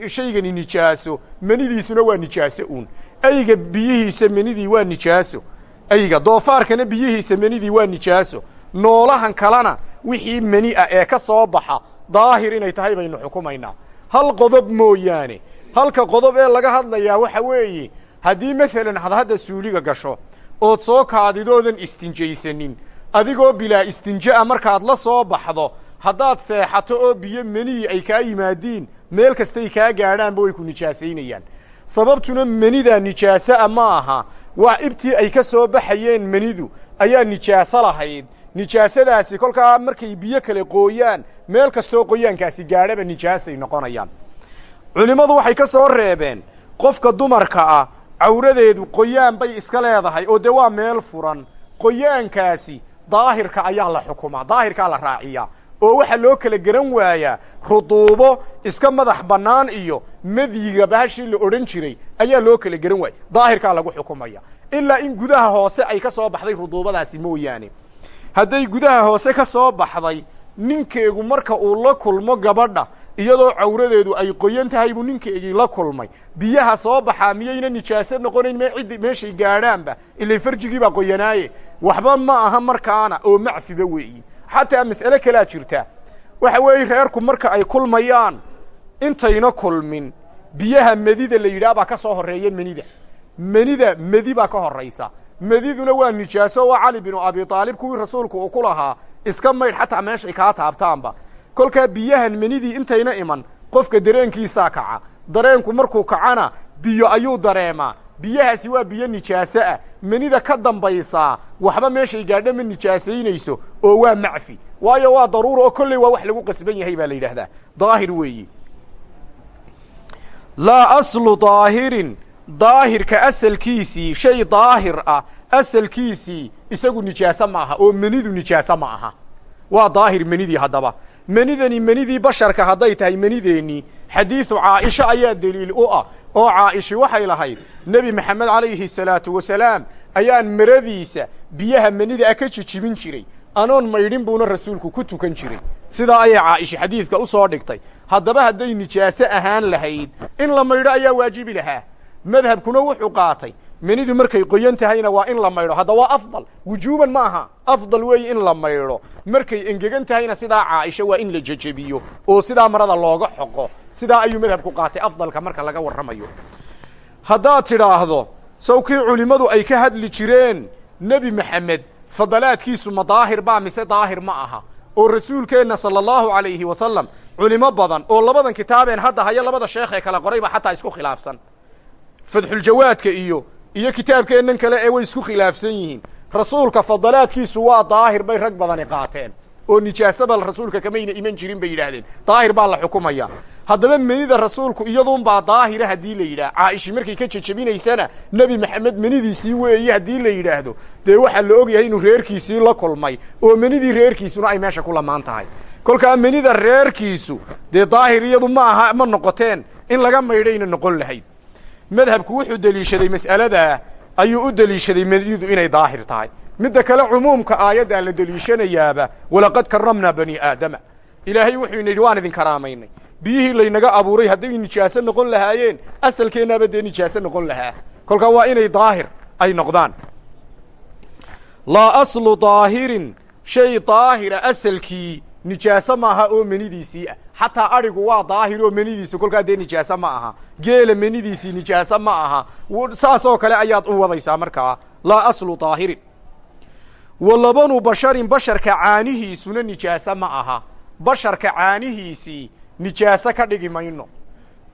shaygani nijaaso menidiisuna waa nijaaso uun. Ayga biyihiisa menidii waa nijaaso. Ayga doofaarkana biyihiisa menidii waa nijaaso. Noolahan kalena wixii meni ah ee ka soo baxa daahir inay tahay baynu xukumaynaa. Hal qodob mooyaane halka qodob ee laga hadlayaa waxa weeye haddii maalan had hadda suuliga gasho ood soo kaadidoodan istinjaysanin adigoo bilaa istinja'a markaad la soo baxdo haddaad seexato oo biyo menihii ay kaa yimaadiin meel kastay kaa gaadhaanba way ku nijaasaynayaan sababtuna menida nijaasa'a ma aha waa ibtii ay ka soo baxayeen menidu ayaa nijaaso lahayd. Nijaasadaasi kolkaa markay biyo kale qooyaan meel kastoo qoyaankaasi gaadhaba nijaasay noqonayaan. Culimmadu waxay ka soo reebeen qofka dumarka ah cawradeedu qoyaan bay iska leedahay oo dee waa meel furan. Qoyaankaasi daahirka ayaa la xukumaa daahirkaa la raaciyaa oo waxaa loo kala garan waayaa ruduubo iska madax bannaan iyo madyiga bahashii la odhan jiray ayaa loo kala garan waaya daahirkaa lagu xukumaya. Ilaa in gudaha hoose ay ka soo baxday ruduubadaasi mooyaane. Hadday gudaha hoose ka soo baxday ninkeegu marka uu la kulmo gabadha iyadoo cawradeedu ay qoyan tahay buu ninkeegii la kulmay. Biyaha soo baxaa miyayna nijaaso noqonayn me ciddi meeshay gaadhaanba ilay farjigii baa qoyanaaye. Waxba ma aha markaana oo macfiba weeyi. Xataa mas'ale kalaa jirta. Waxa weeye reerku marka ay kulmayaan intayna kulmin biyaha medida la yidhaah baa ka soo horreeya menida. Menida medi baa ka horraysa mediduna waa nijaaso waa cali binu abi aalib kuwii rasuulku uu ku lahaa. Iska maydh xataa meeshay kaa taabtaanba. Kolkaa biyahan menidii intayna iman qofka dareenkiisaa kaca. Dareenku markuu kacana biyo ayuu dareemaa. Biyahaasi waa biyo nijaaso ah. Menida ka dambaysaa waxba meeshay gaadho ma nijaasaynayso oo waa macfi. Waayo waa daruura oo kolley waa wax lagu qasban yahay baa la yidhaahdaa. Daahir weeyi. Laa aslu daahirin daahirka asalkiisii shay daahir ah asalkiisii isagu nijaaso ma aha oo menidu nijaaso ma aha. Waa daahir menidii haddaba. Menidani menidii basharka hadday tahay menideennii xadiidu caaisha ayaa deliil u ah oo caa'ishi waxay lahayd nebi maxamed calayhi salaatu wasalaam ayaan maradiisa biyaha menida a ka jijibin jiray. Anoon maydhin buuna rasuulku ku tukan jiray. Sidaa ayay caa'ishi xadiidka u soo dhigtay. Haddaba hadday nijaaso ahaan lahayd in la maydho ayaa waajibi lahaa madhabkuna wuxuu qaatay. Menidu markay qoyan tahayna waa in la maydho. Hadda waa afdal. Wujuuban ma aha. Afdal weeye in la maydho. Markay engegan tahayna sidaa caaisha waa in la jejebiyo. Oo sidaa marada looga xoqo. Sidaa ayuu madhabku qaatay. Afdalka marka laga warramayo. Haddaad tidhaahdo sawkii culimmadu ay ka hadli jireen nebi maxamed fadalaadkiisu ma daahir baa mise daahir ma aha? Oo rasuulkeenna sala allahu calayhi wasalam culimo badan oo labadan kitaabeen hadda hayo labada sheekhee kala qoray baa xataa isku khilaafsan fadxuljawaadka iyo iyo kitaabkeennan kale ee way isku khilaafsan yihiin. Rasuulka fadalaadkiisu waa daahir bay rag badani qaateen. Oo nijaasaba rasuulka kamayna iman jirin bay yidhaahdeen. Daahir baa la xukumaya. Haddaba menida rasuulku iyaduunbaa daahira haddii la yidhaah. Caa'ishi markay ka jejebinaysana nebi maxamed menidiisii weeye haddii la yidhaahdo. Dee waxaa la og yahay inuu reerkiisii la kulmay oo menidii reerkiisuna ay meesha ku lamaan tahay. Kolkaa menida reerkiisu dee daahir iyadu ma aha ma noqoteen in laga maydhayna noqon lahayd madhabku wuxuu deliishaday mas'aladaa ayuu u deliishaday menidu inay daahir tahay. Midda kale cumuumka aayaddaa la deliishanayaaba walaqad karamnaa bani aadama. Ilaahay wuxuu ina yidhi waan idin karaamaynay. Biyihii laynaga abuuray hadday nijaaso noqon lahaayeen asalkeennaaba dee nijaaso noqon lahaa. Kolkaa waa inay daahir ay noqdaan. Laa aslu daahirin shay daahira asalkii nijaaso maaha oo menidiisii ah xataa adhigu waa daahir oo menidiisu kolkaa dee nijaaso ma aha. Geela menidiisii nijaaso ma aha. Saasoo kale ayaad u wadaysaa markaa laa aslu daahirin. Wa labanu basharin basharka caanihiisuna nijaaso ma aha. Basharka caanihiisii nijaaso ka dhigi mayno.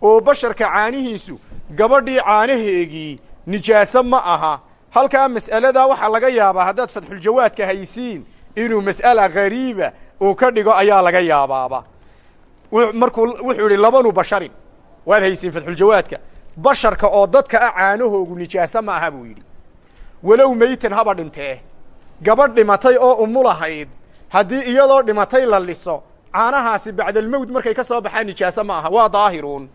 Oo basharka caanihiisu gabadhii caanaheegii nijaaso ma aha. Halkaa mas'aladaa waxaa laga yaabaa haddaad fadxuljawaadka haysiin inuu mas'ala gariiba uu ka dhigo ayaa laga yaabaaba markuu wuxuu yidhi labanu basharin. Waad haysiin fadxuljawaadka. Basharka oo dadka ah caanahoogu nijaaso ma aha buu yidhi. Walow meytan haba dhintee. Gabadh dhimatay oo umulahayd haddii iyadoo dhimatay la liso caanahaasi bacdalmowt markay ka soo baxaan nijaaso ma aha. Waa daahiruun.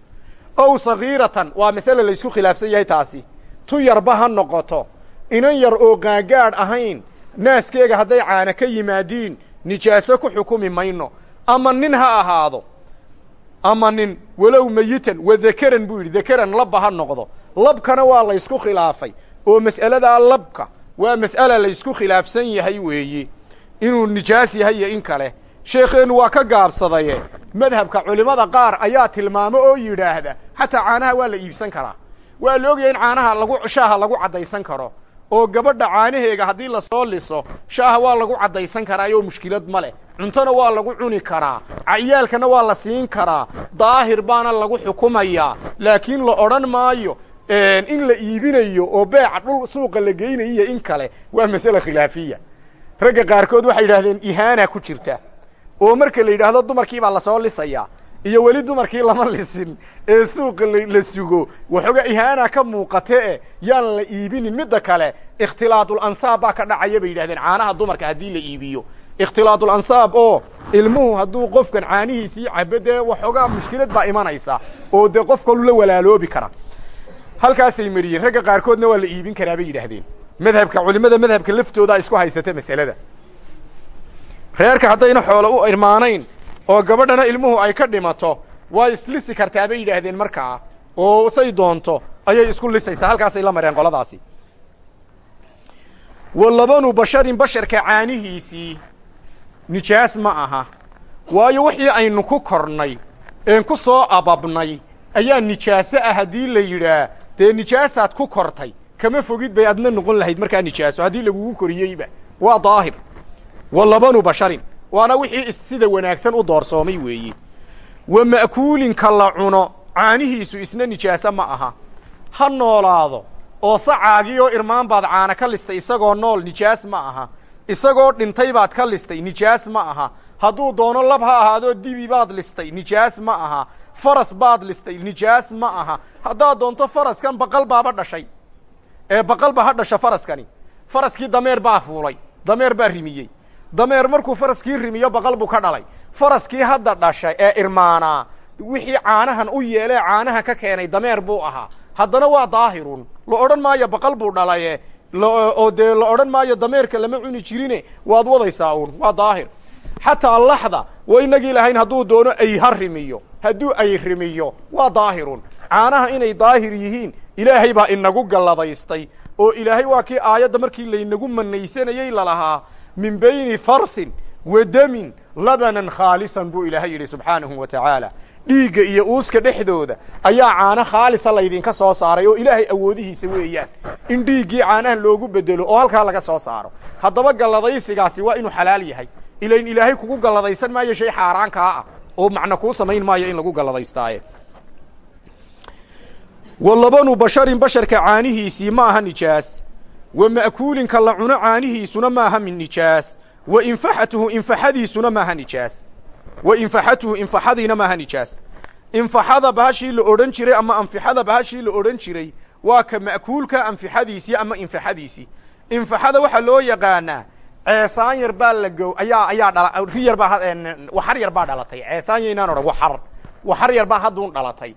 Ow sagiiratan waa masale laysku khilaafsan yahay taasi. Tu yarba ha noqoto. Inan yar oo qaagaadh ahayn. Naaskeega hadday caana ka yimaadiin nijaaso ku xukumi mayno. Ama nin ha ahaado ama nin walow meyitan wa dakaran buu yidhi. Dakaran labba ha noqdo. Labkana waa laysku khilaafay. Oo mas'aladaa labka waa mas'ala laysku khilaafsan yahay weeye inuu nijaas yahay iyo in kale. Sheekheennu waa ka gaabsadaye. Madhabka culimmada qaar ayaa tilmaamo oo yidhaahda xataa caanaha waa la iibsan karaa. Waa la ogyahay in caanaha lagu shaaha lagu caddaysan karo oo gabadha caanaheega haddii la soo liso shaaha waa lagu caddaysan karaayoo mushkilad ma leh. Cuntona waa lagu cuni karaa cayaalkana waa la siin karaa daahir baana lagu xukumayaa laakiin la odhan maayo in la iibinayo oo beeca dhul suuqa la geynayiyo in kale waa masale khilaafiya. Ragga qaarkood waxay yidhahdeen ihaana ku jirta. Oo marka la yidhaahdo dumarkii baa la soo lisayaa iyo weli dumarkii lama lisin ee suuqa la sugo. Waxoogaa ihaana ka muuqate e yaan la iibinin midda kale. Ikhtilaatul ansaab baa ka dhacaya bay yidhahdeen caanaha dumarka haddii la iibiyo. Ikhtilaatul ansaab oo ilmuhu hadduu qofkan caanihiisii cabo dee waxoogaa mushkilad baa imanaysa oo dee qof la walaaloobi kara. Halkaasay mariyeen ragga qaarkoodna waa la iibin karaa bay yidhaahdeen. Madhabka culimada madhabka laftoodaa isku haysata masalada reerka haddayna xoolo u irmaanayn oo gabadhana ilmuhu ay ka dhimato waa islisi kartaa bay yidhaahdeen markaa oo say doonto ayay isku lisaysaa halkaasay la mareen qoladaasi. Wa labanu basharin basharka caanihiisii nijaas ma aha. Waayo wixii aynu ku kornay een ku soo ababnay ayaa nijaaso ah haddii la yidhaah dee nijaasaad ku kortay kama fogid bay adna noqon lahayd markaa nijaaso haddii lagugu koriyeyba. Waa daahir. Wa labanu basharin waana wixii sida wanaagsan u doorsoomay weeye wa ma'kuulinka la cuno caanihiisu isna nijaaso ma aha. Ha noolaado oo sacaagii oo irmaan baad caana ka listay isagoo nool nijaas ma aha. Isagoo dhintay baad ka listay nijaas ma aha. Hadduu doono lab ha ahaadoo dibi baad listay nijaas ma aha. Faras baad listay nijaas ma aha. Haddaad doonto faraskan baqal baaba dhashay. Ee baqalba ha dhasha faraskani. Faraskii dameer baa fuulay dameer baa rimiyey dameer markuu faraskii rimiyo baqal buu ka dhalay. Faraskii hadda dhashay ee irmaanaa wixii caanahan u yeelee caanaha ka keenay dameer buu ahaa. Haddana waa daahirun. La odhan maayo baqal buu dhalaye. Oo dee la odhan maayo dameerka lama cuni jirine. Waad wadaysaa uun. Waa daahir. Xataa laxda wa inagii lahayn hadduu doono ay ha rimiyo. Hadduu ay rimiyo waa daahirun. Caanaha inay daahir yihiin ilaahay baa inagu galladaystay. Oo ilaahay waa kii aayadda markii laynagu manaysanayey lalahaa min bayni farthin wa damin labanan khaalisan buu ilaahay yidhi subxaanahu wa tacaala. Dhiigga iyo uuska dhexdooda ayaa caano khaalisa laydinka soo saaray oo ilaahay awoodihiisa weeyaan. In dhiiggii caanaha loogu bedelo oo halkaa laga soo saaro. Haddaba galladaysigaasi waa inuu xalaal yahay. Ilayn ilaahay kugu galladaysan maayo shay xaaraankaa ah oo macna kuu samayn maayo in lagu galladaystaaye wa labanu basharin basharka caanihiisii ma aha nijaas wa ma'kuulinka la cuno caanihiisuna maaha min nijaas. Wa infaxatuhu infaxadiisuna maaha nijaas. Wa infaxatuhu infaxadiina maaha nijaas. Infaxada bahashii la odhan jiray ama anfixada bahashii la odhan jiray waa ka ma'kuulka anfixadiisii ama infaxadiisii. Infaxada waxaa loo yaqaanaa ceesaan yar baa la gow ayaa ayaa dhala ri yar baa waxar yar baa dhalatay. Ceesaan yaynaan odhan waxar. Waxar hadduun dhalatay.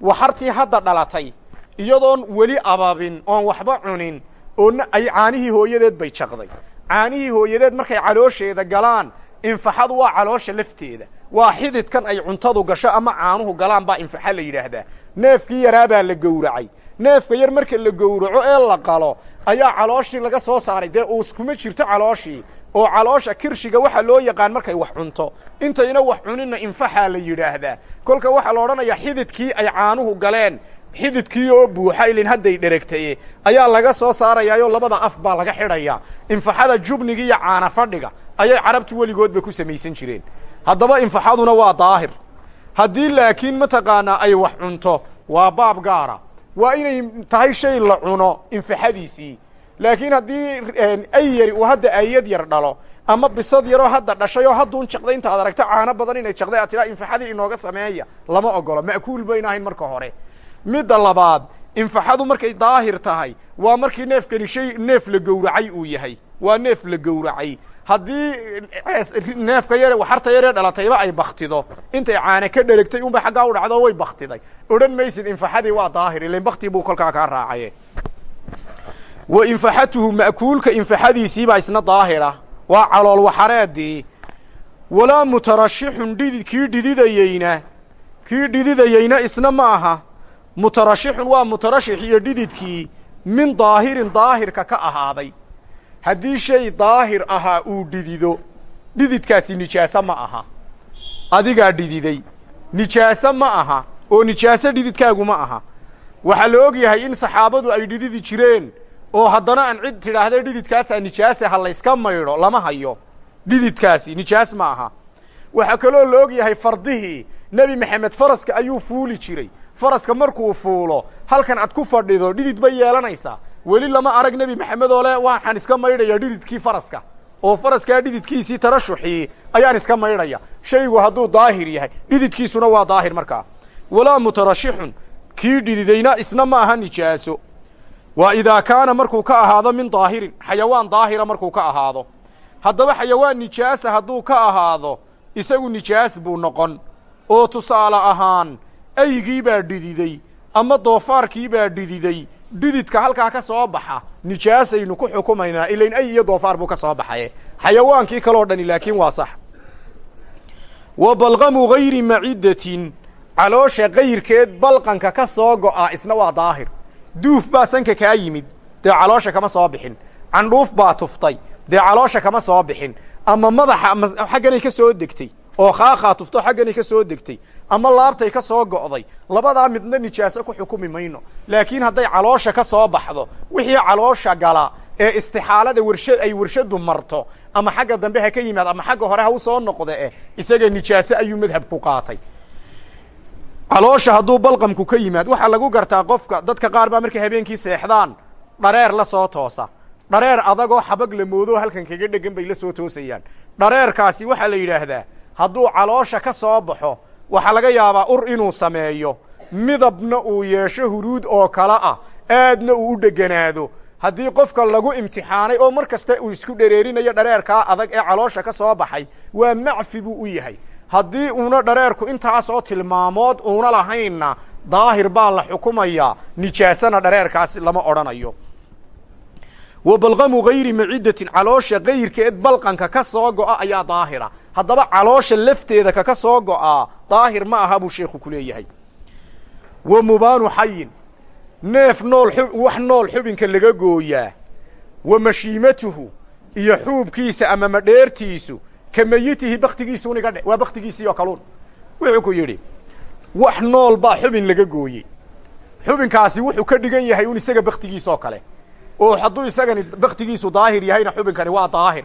Waxartii hadda dhalatay iyadoon weli ababin oon waxba cunin oo ay caanihii hooyadeed bay jaqday caanihii hooyadeed markay caloosheeda galaan infaxadu waa caloosha lafteeda. Waa xididkan ay cuntadu gasho ama caanuhu galaan baa infaxa la yidhaahdaa. Neefkii yaraabaa la gowracay. Neefka yar marka la gowraco ee la qalo ayaa calooshii laga soo saaray. Dee uus kuma jirto calooshii oo caloosha kirshiga waxaa loo yaqaan markay wax cunto. Intayna wax cuninna infaxaa la yidhaahdaa. Kolka waxaa la odhanayaa xididkii ay caanuhu galeen xididkii oo buuxa ilin hadday dheregtaye ayaa laga soo saarayaayoo labada af baa laga xidhayaa infaxada jubniga iyo caana fadhiga ayay carabtu weligoodba ku samaysan jireen. Haddaba infaxaduna waa daahir. Haddii laakiin mataqaanaa ay wax cunto waa baab gaara. Waa inay tahay shay la cuno infaxadiisii. Laakiin haddii ay yari uu hadda ayad yar dhalo ama bisad yaroo hadda dhashay oo hadduun jaqday intaad aragto caano badan inay jaqday aad tidhaa infaxadii inooga sameeya lama ogolo ma'kuul bayna ahayn marka hore midda labaad infaxadu markay daahir tahay waa markii neefkani shay neef la gowracay uu yahay. Waa neef la gowracay. Haddii neefka yare waxarta yaree dhalatayba ay baktido intay caane ka dheregtay unbay xaggaa u dhacdo way baktiday odhan maysid infaxadii waa daahir. Ilain bakti buu kolkaa kaa raacaye. Wa infaxatuhu ma'kuulka infaxadiisiibaa isna daahira. Waa calool waxareedii. Walaa mutarashixun dhidid kii dhididayeyna kii dhididayeyna isna ma aha mutarashixun waa mutarashix iyo dhididkii min daahirin daahirka ka ahaaday. Haddii shay daahir ahaa uu dhidido dhididkaasi nijaaso ma aha. Adigaa dhididay nijaaso ma aha oo nijaaso dhididkaagu ma aha. Waxaa la og yahay in saxaabadu ay dhididi jireen oo haddana aan cid tidhaahda dhididkaasaa nijaasa ha layska maydho lama hayo. Dhididkaasi nijaas ma aha. Waxaa kaloo la og yahay fardihii nebi maxamed faraska ayuu fuuli jiray faraska markuu fuulo halkan ad ku fadhido dhidid bay yeelanaysaa. Weli lama arag nebi maxamed oo le waxaan iska maydhaya dhididkii faraska. Oo faraskaa dhididkiisii tarashuxii ayaan iska maydhaya. Shaygu hadduu daahir yahay dhididkiisuna waa daahir markaa. Walaa mutarashixun kii dhididayna isna ma aha nijaaso. Waa idaa kaana markuu ka ahaado min daahirin xayawaan daahira markuu ka ahaado. Haddaba xayawaan nijaasa hadduu ka ahaado isagu nijaas buu noqon. Oo tusaale ahaan aygii baa dhididay ama doofaarkii baa dhididay dhididka halkaa ka soo baxa nijaasaynu ku xukumaynaa ilain ay iyo doofaar buu ka soo baxaye xayawaankii kaloo dhani laakiin waa sax. Wa balqamu gayri macidatin caloosha kayrkeed balqanka ka soo go'a isna waa daahir. Duuf baa sanka kaa yimid dee caloosha kama soo bixin. Candhuuf baa tuftay dee caloosha kama soo bixin. Ama madaxa xagganay ka soo degtay oo khaakhaa tufto xagganay ka soo degtay ama laabtay ka soo go'day labadaa midna nijaaso ku xukumi mayno. Laakiin hadday caloosha ka soo baxdo wixii caloosha gala ee istixaalada warshad ay warshadu marto ama xagga dambe ha ka yimaad ama xagga hore ha u soo noqde eh isaga nijaaso ayuu madhabku qaatay. Caloosha hadduu balqamku ka yimaad waxaa lagu gartaa qofka dadka qaar baa markay habeenkii seexdaan dhareer la soo toosa. Dhareer adagoo xabag la moodo halkan kaga dhegan bay la soo toosayaan. Dhareerkaasi waxaa la yidhaahdaa hadduu caloosha ka soo baxo waxaa laga yaabaa ur inuu sameeyo. Midabna uu yeesho huruud oo kale ah aadna uu u dheganaado. Haddii qofka lagu imtixaanay oo mar kasta uu isku dhereerinayo dhareerkaa adag ee caloosha ka soo baxay waa macfi buu u yahay. Haddii uuna dhareerku intaasoo tilmaamood uuna lahaynna daahir baa la xukumayaa nijaasana dhareerkaasi lama odhanayo wa balqamu gayri macidatin caloosha kayrkeed balqanka ka soo go'a ayaa daahira haddaba caloosha lafteeda kaka soo go'aa daahir ma aha buu sheekhu ku leeyahay wa mubaanu xayin neef nool wax nool xubinka laga gooyaa wa mashiimatuhu iyo xuubkiisa ama madheertiisu ka meyitihi baktigiisuun iga dhe waa baktigiisii oo kaluun wuxuu ku yidhi wax nool baa xubin laga gooyey xubinkaasi wuxuu ka dhigan yahay un isaga baktigiisoo kale oo hadduu isagani baktigiisu daahir yahayna xubinkani waa daahir.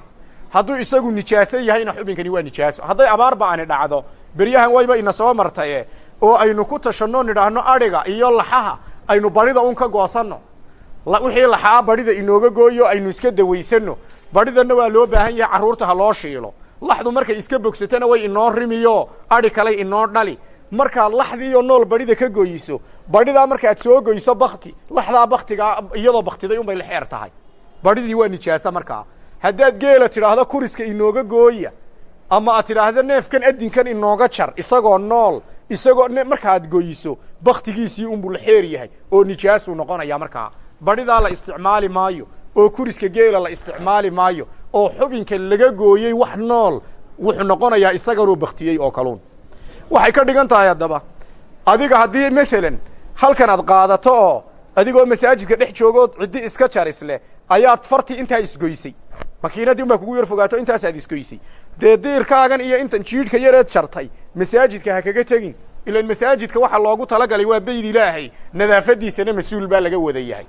Hadduu isagu nijaaso yahayna xubinkani waa nijaaso. Hadday abaar ba'ani dhacdo beryahan wayba ina soo martaye oo aynu ku tashanno nidhaahno adhiga iyo laxaha aynu barida un ka goosanno. Wixii laxaa barida inooga gooyo aynu iska dawaysanno baridana waa loo baahan yahay carruurta ha loo shiilo. Laxdu markay iska bogsatona way inoo rimiyo adhi kaley inoo dhali markaad laxdiiyo nool badhida ka goyiso badhidaa markaad soo goyso bakti laxdaa baktigaa iyadoo baktiday unbay la xeer tahay. Badhidii waa nijaaso markaa. Haddaad geela tidhaahdo kuriska inooga gooya ama aad tidhaahdo neefkan adinkan inooga jar isagoo nool isagoo markaad goyiso baktigiisii unbuu la xeer yahay oo nijaasuu noqonaya markaa. Badhidaa la isticmaali maayo oo kuriska geela la isticmaali maayo oo xubinka laga gooyey wax nool wuxuu noqonayaa isaganoo baktiyey oo kaluun waxay ka dhigan tahay haddaba. Adiga haddii masalan halkan aad qaadato oo adigoo masaajidka dhex joogood ciddi iska jaris leh ayaad fartii intaa isgoysay. Makiinadii unbaa kugu yar fogaato intaasaad isgoysay. Dee diirkaagan iyo intan jiidhka yareed jartay masaajidka ha kaga tegin. Ilan masaajidka waxaa loogu talagalay waa beyd ilaahay nadaafadiisana mas'uul baa laga wada yahay.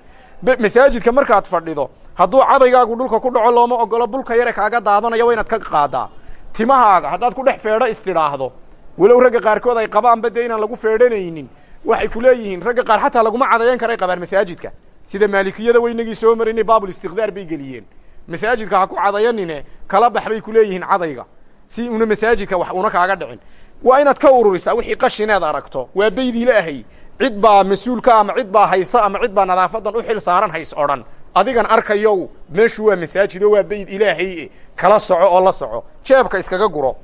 Masaajidka markaad fadhido hadduu cadaygaagu dhulka ku dhaco looma ogolo bulka yare kaaga daadanaya waa inaad ka qaadaa. Timahaaga haddaad ku dhex feedho istidhaahdo walow ragga qaarkood ay qabaanba dee inaan lagu feedhanaynin. Waxay ku leeyihiin ragga qaar xataa laguma cadayan karay qabaan masaajidka. Sida maalikiyada weynagii soo maraynay baabul istiqdaar bay geliyeen. Masaajidka ha ku cadayanine kala bax bay ku leeyihiin cadayga. Si una masaajidka wax una kaaga dhicin. Waa inaad ka ururisaa wixii qashineed aragto. Waa beyd ilaahay. Cid baa mas'uulka ama cid baa haysa ama cid baa nadaafadan u xil saaran hays odhan. Adigan arkayow meeshu waa masaajid oo waa beyd ilaahay. Kala soco oo la soco. Jeebka iskaga guro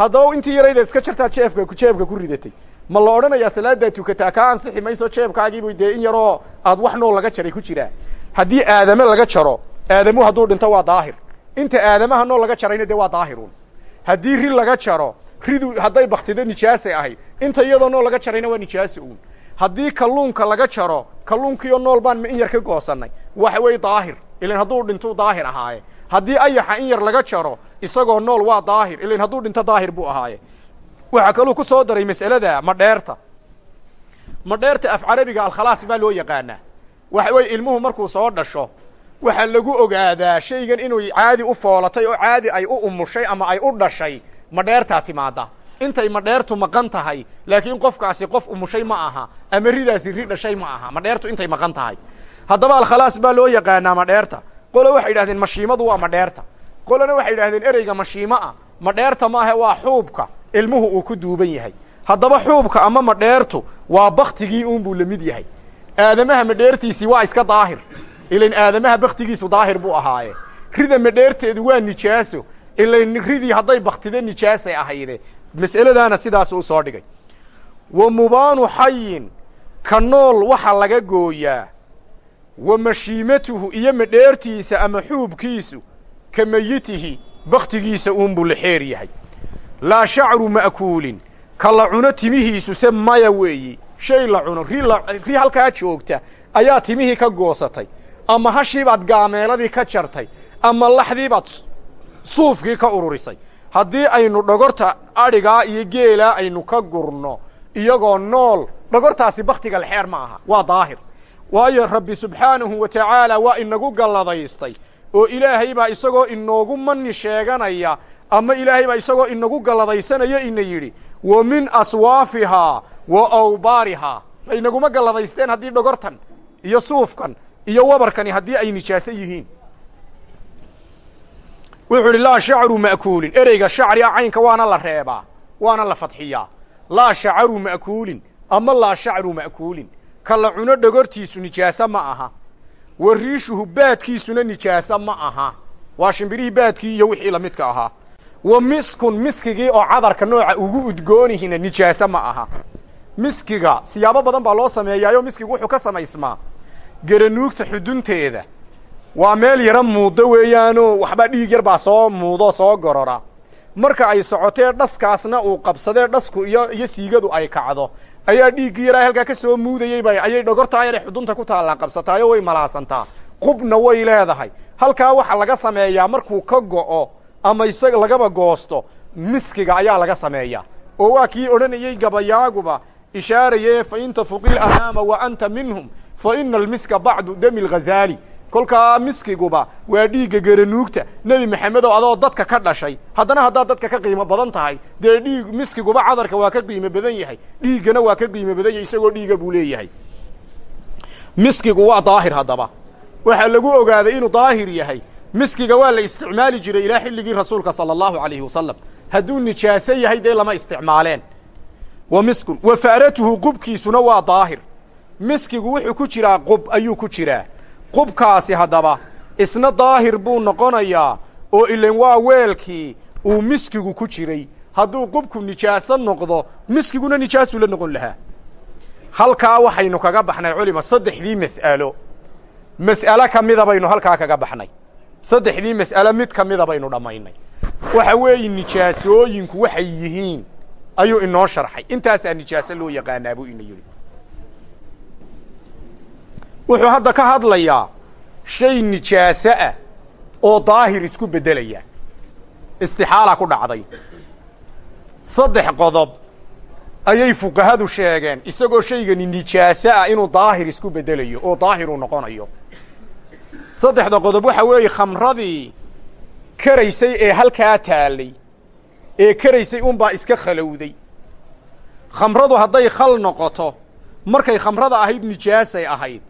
haddaba intii yaraydeed iska jartaad jeefka jeebka ku ridatay ma la odhanayaa salaadaa tukataa? Kaa ansixi mayso jeebkaagiibu dee in yaroo aad wax nool laga jaray ku jiraa. Haddii aadame laga jaro aadamuhu hadduu dhinto waa daahir. Inta aadamaha nool laga jarayna dee waa daahirun haddii ri laga jaro ridu hadday baktido nijaasay ahayd inta iyadoo nool laga jarayna waa nijaaso uun. Haddii kalluunka laga jaro kalluunkiioo nool baan in yar ka goosannay. Waxa weeye daahir. Ilan hadduu dhintuu daahir ahaaye haddii ayaxa in yar laga jaro isagoo nool waa daahir. Ilan hadduu dhinto daahir buu ahaaye. Waxaa kaluu ku soo daray mas'alada madheerta madheerta af carabiga alkhalaas baa loo yaqaanaa. Waxa weeye ilmuhu markuu soo dhasho waxaa lagu ogaadaa shaygan inuu caadi u foolatay oo caadi ay u umushay ama ay u dhashay madheertaa timaada intay madheertu maqan tahay laakiin qofkaasi qof umushay ma aha ama ridaasi ri dhashay ma aha. Madheertu intay maqan tahay. Haddaba alkhalaas baa loo yaqaanaa madheerta qolo waxay yidhahdeen mashiimadu waa madheerta. Qolona waxay yidhahdeen ereyga mashiimo ah. Madheerta maahe waa xuubka. Ilmuhu uu ku duuban yahay. Haddaba xuubka ama madheertu waa baktigii uunbuu la mid yahay. Aadamaha madheertiisii waa iska daahir. Ilan aadamaha baktigiisu daahir buu ahaaye. Rida madheerteedu waa nijaaso. Ilan ridii hadday baktida nijaasay ahayde. Mas'aladaana sidaas u soo dhigay. Wa mubaanu xayin. Ka nool waxa laga gooyaa wa mashiimatuhu iyo madheertiisa ama xuubkiisu ka meyitihi baktigiisa uunbuu la xeer yahay. Laa shacru ma'kuulin ka la cuno timihiisu se maya weeyi. Shay la cuno ri halkaa joogta ayaa timihii ka goosatay ama hashiibaad gaameeladii ka jartay ama laxdiibaad suufkii ka ururisay. Haddii aynu dhogorta adhigaa iyo geelaa aynu ka gurno iyagoo nool dhogortaasi baktiga lexeer ma aha waa daahir waayo rabbi subxaanahu wa tacaala waa inagu galladaystay oo ilaahay baa isagoo inoogu mani sheeganaya ama ilaahay baa isagoo inagu galladaysanaya ina yidhi wa min aswaafihaa wa awbaarihaa inaguma galladaysteen haddii dhogortan iyo suufkan iyo wabarkani haddii ay nijaaso yihiin. Wuxuu idhi laa shacru ma'kuulin. Ereyga shacri a caynka waana la reebaa waana la fadxiyaa. Laa shacaru ma'kuulin ama laa shacru ma'kuulin ka la cuno dhogortiisu nijaaso ma aha. Wa riishuhu baadkiisuna nijaaso ma aha. Waa shimbirihii baadkii iyo wixii lamidka ahaa. Wa miskun miskigii oo cadarka nooca ugu udgoonihina nijaaso ma aha. Miskiga siyaabo badan baa loo sameeyaayo miskigu wuxuu ka samaysmaa. Garanuugta xudunteeda. Waa meel yaro muudo weeyaanoo waxba dhiig yar baa soo muudo soo gorora. Marka ay socotee dhaskaasna uu qabsadee dhasku iyo iyo siigadu ay kacdo ayaa dhiiggii yaraa halkaa ka soo muudayey bay. Ayay dhogortaa yare xudunta ku taallaa qabsataayo way malaasantaa. Qubna way leedahay. Halkaa waxa laga sameeyaa markuu ka go'o ama isaga lagaba goosto miskiga ayaa laga sameeyaa. Oo waa kii odhanayey gabayaaguba ishaaraye fa in tafuqil anaama wa anta minhum fa ina almiska bacdu dami lghazaali kolkaa miskiguba waa dhiigga garanuugta. Nebi maxamedow adoo dadka ka dhashay haddana haddaad dadka ka qiimo badan tahay dee dhiig miskiguba cadarka waa ka qiimo badan yahay. Dhiiggana waa ka qiimo badan yahay isagoo dhiiga buu leeyahay. Miskigu waa daahir haddaba. Waxaa lagu ogaaday inuu daahir yahay. Miskiga waa la isticmaali jiray ilaa xilligii rasuulka sala allahu alayhi wasalam hadduu nijaaso yahay dee lama isticmaaleen. Wa miskun wa fa'ratuhu qubkiisuna waa daahir. Miskigu wuxuu ku jiraa qub ayuu ku jiraa qubkaasi haddaba isna daahir buu noqonayaa oo ilan waa weelkii uu miskigu ku jiray. Hadduu qubku nijaaso noqdo miskiguna nijaasuu la noqon lahaa. Halkaa waxaynu kaga baxnay culima saddexdii mas'alo. Mas'alo ka mida baynu halkaa kaga baxnay. Saddexdii mas'alo mid ka mida baynu dhammaynay. Waxa weeye nijaasooyinku waxay yihiin ayuu inoo sharxay. Intaasaa nijaaso loo yaqaanaa buu ina yidhi wuxuu hadda ka hadlayaa shay nijaaso ah oo daahir isku beddelaya. Istixaala ku dhacday. Saddex qodob ayay fuqahadu sheegeen isagoo shaygani nijaaso ah inuu daahir isku beddelayo oo daahiruu noqonayo. Saddexda qodob waxa weeye khamradii karaysay ee halkaa taallay ee karaysay unbaa iska khalowday. Khamradu hadday khal noqoto markay khamrada ahayd nijaasay ahayd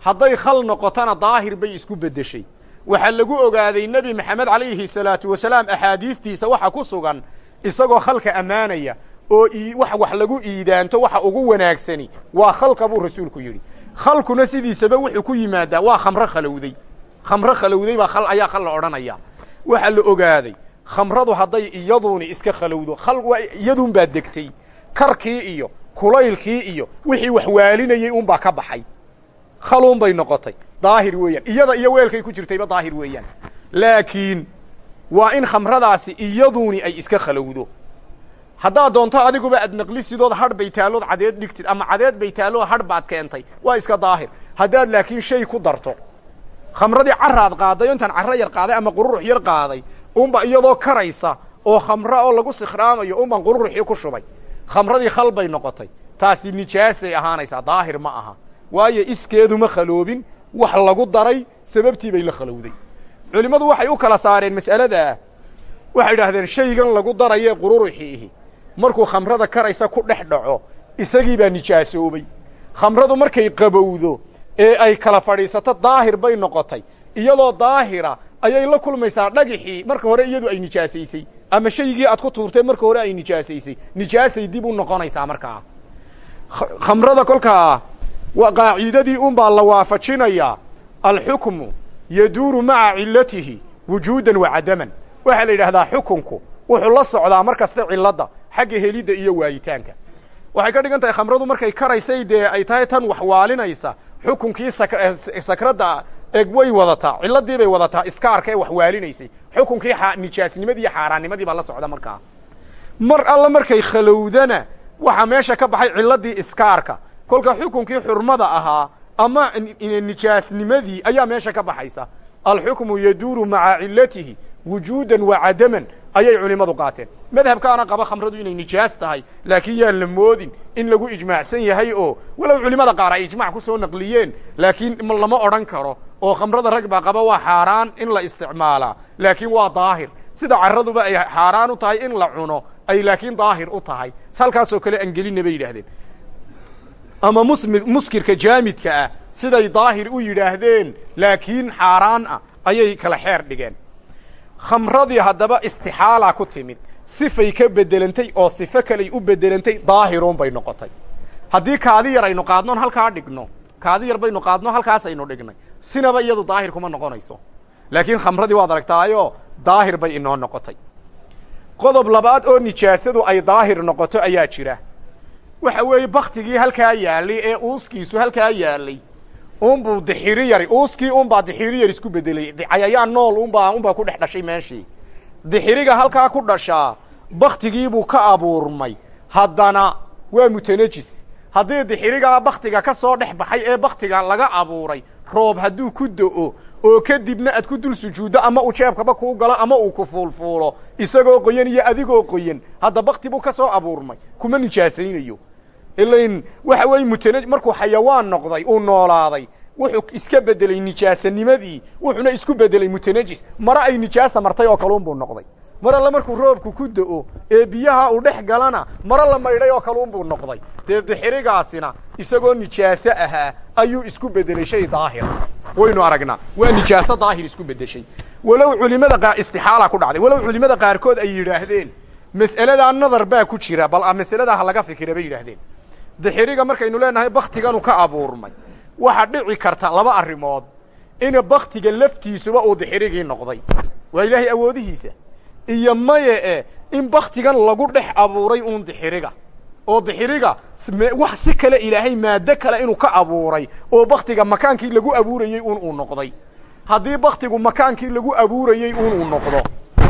hadday khal noqotona daahir bay isku beddeshay. Waxaa lagu ogaaday nebi maxamed calayhi salaatu wasalaam axaadiistiisa waxa ku sugan isagoo khalka ammaanaya oo wax wax lagu iidaanto waxa ugu wanaagsani waa khalka buu rasuulku yidhi. Khalkuna sidiisaba wuxuu ku yimaadaa waa khamro khalowday. Khamro khalowday baa khal ayaa khal la odhanaya. Waxaa la ogaaday khamradu hadday iyaduuni iska khalowdo khal waa iyaduun baa degtay. Karkii iyo kulaylkii iyo wixii wax waalinayey unbaa ka baxay khaluun bay noqotay. Daahir weeyaan. Iyada iyo weelkay ku jirtayba daahir weeyaan. Laakiin waa in khamradaasi iyaduni ay iska khalowdo. Haddaad doonto adiguba aad naqlisidood hadh bay taallood cadeed dhigtid ama cadeed bay taalloo hadh keentay waa iska daahir. Haddaad laakiin shay ku darto khamradii caraad qaaday o intaan carro yar qaaday ama qururux yar qaaday unba iyadoo karaysa oo khamra oo lagu sikhraamayo unbaan qururuxii ku shubay. Khamradii khal bay noqotay. Taasi nijaasay ahaanaysaa daahir ma aha waayo iskeedu ma khaloobin wax lagu daray sababtii bay la khalowday. Culimmadu waxay u kala saareen mas'aladaa waxay idhaahdeen shaygan lagu darayee qururuxiihi markuu khamrada karaysa ku dhex dhaco isagii baa nijaasoobay. Khamradu markay qabowdo ee ay kala fadhiisato daahir bay noqotay. Iyadoo daahira ayay la kulmaysaa dhagixii marka hore iyadu ay nijaasaysay. Ama shaygii aad ku tuurtay marka hore ay nijaasaysay. Nijaasay dib u noqonaysaa markaa. Khamrada kolkaa qaacidadii unbaa la waafajinayaa alxukmu yaduuru maca cilatihi wujuudan wa cadaman. Waxaa la yidhahdaa xukunku wuxuu la socdaa mar kasta cilladda xagga helidda iyo waayitaanka. Waxay ka dhigan tahay khamradu markay karaysay dee ay tahay tan wax waalinaysa xukunkii sakradda eg way wadataa cilladii bay wadataa iskaarka ee wax waalinaysay xukunkii nijaasnimadii iyo xaaraannimadii baa la socda markaa. Mar alla markay khalowdana waxaa meesha ka baxay cilladii iskaarka kolka xukunkii xurmada ahaa ama nijaasnimadii ayaa meesha ka baxaysa. Alxukmu yaduuru maca cilatihi wujuudan wa cadaman ayay culimmadu qaateen. Madhabkaana qaba khamradu inay nijaas tahay laakiin yaan la moodin in lagu ijmaacsan yahay oo walow culimmada qaar ay ijmac ku soo naqliyeen laakiin lama odhan karo oo khamrada rag baa qaba waa xaaraan in la isticmaalaa laakiin waa daahir. Sida caraduba ay xaaraan u tahay in la cuno ay laakiin daahir u tahay. Halkaasoo kale angelinna bay yidhaahdeen ama muskirka jaamidka ah siday daahir u yidhaahdeen laakiin xaaraan ah ayay kala xeer dhigeen. Khamradii haddaba istixaala ku timid. Sifay ka bedelantay oo sifo kaley u bedelantay daahiruun bay noqotay. Haddii kaadi yar aynu qaadnoon halkaa dhigno. Kaadi yar baynu qaadno halkaasaynu dhignay. Sinaba iyadu daahir kuma noqonayso. Laakiin khamradii waad aragtaayoo daahir bay inoo noqotay. Qodob labaad oo nijaasadu ay daahir noqoto ayaa jira waxa weeye baktigii halkaa yaalay ee uuskiisu halkaa yaalay unbuu dixiri yari uuskii unbaa dixiri yar isku bedelay cayayaan nool unbaa unbaa ku dhex dhashay meeshii. Dixiriga halkaa ku dhashaa baktigiibuu ka abuurmay. Haddana waa mutanajis haddii dixirigaa baktiga ka soo dhex baxay ee baktiga laga abuuray roob hadduu ku do-o oo kadibna aad ku dul sujuuddo ama uu jeebkaba kuu galo ama uu ku fuulfuulo isagoo qoyan iyo adigoo qoyan hadda bakti buu ka soo abuurmay. Kuma nijaasaynayo ilain waxa weeye mutana markuu xayawaan noqday uu noolaaday wuxuu iska bedelay nijaasanimadii wuxuuna isku bedelay mutanajis mare ay nijaasa martay oo kaluun buu noqday. Mar alle markuu roobku ku do-o ee biyaha uu dhex galana mare la maydhay oo kaluun buu noqday. Dee dixirigaasina isagoo nijaaso ahaa ayuu isku bedelay shay daahir. Waynu aragnaa waa nijaaso daahir isku bedeshay. Walow culimada qa istixaala ku dhacday. Walow culimada qaarkood ay yidhaahdeen mas'aladaa nadar baa ku jira bal masaladaa ha laga fikira bay yidhaahdeen dixiriga markaynu leenahay baktiganu ka abuurmay. Waxaa dhici karta laba arrimood. In baktiga laftiisuba uu dixirigii noqday. Waa ilaahay awoodihiisa. Iyo maye e in baktigan lagu dhex abuuray uun dixiriga. Oo dixiriga wax si kale ilaahay maado kale inuu ka abuuray. Oo baktiga makaankii lagu abuurayey un uu noqday. Haddii baktigu makaankii lagu abuurayey un uu noqdo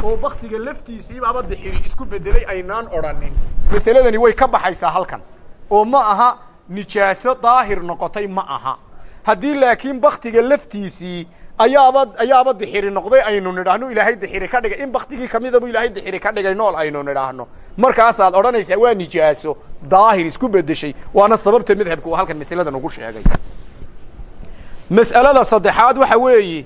oo baktiga laftiisiibaaba dixiri isku bedelay aynaan odhanin masaladani way ka baxaysaa halkan oo ma aha nijaaso daahir noqotay ma aha. Haddii laakiin baktiga laftiisii ayaaba ayaaba dixiri noqday aynu nidhaahno ilaahay dixiri ka dhigay. In baktigii kamida bu ilaahay dixiri ka dhigay nool aynu nidhaahno. Markaasaad odhanaysaa waa nijaaso daahir isku bedeshay waana sababta madhabka uu halkan masaladan ugu sheegay. Mas'alada saddexaad waxa weeye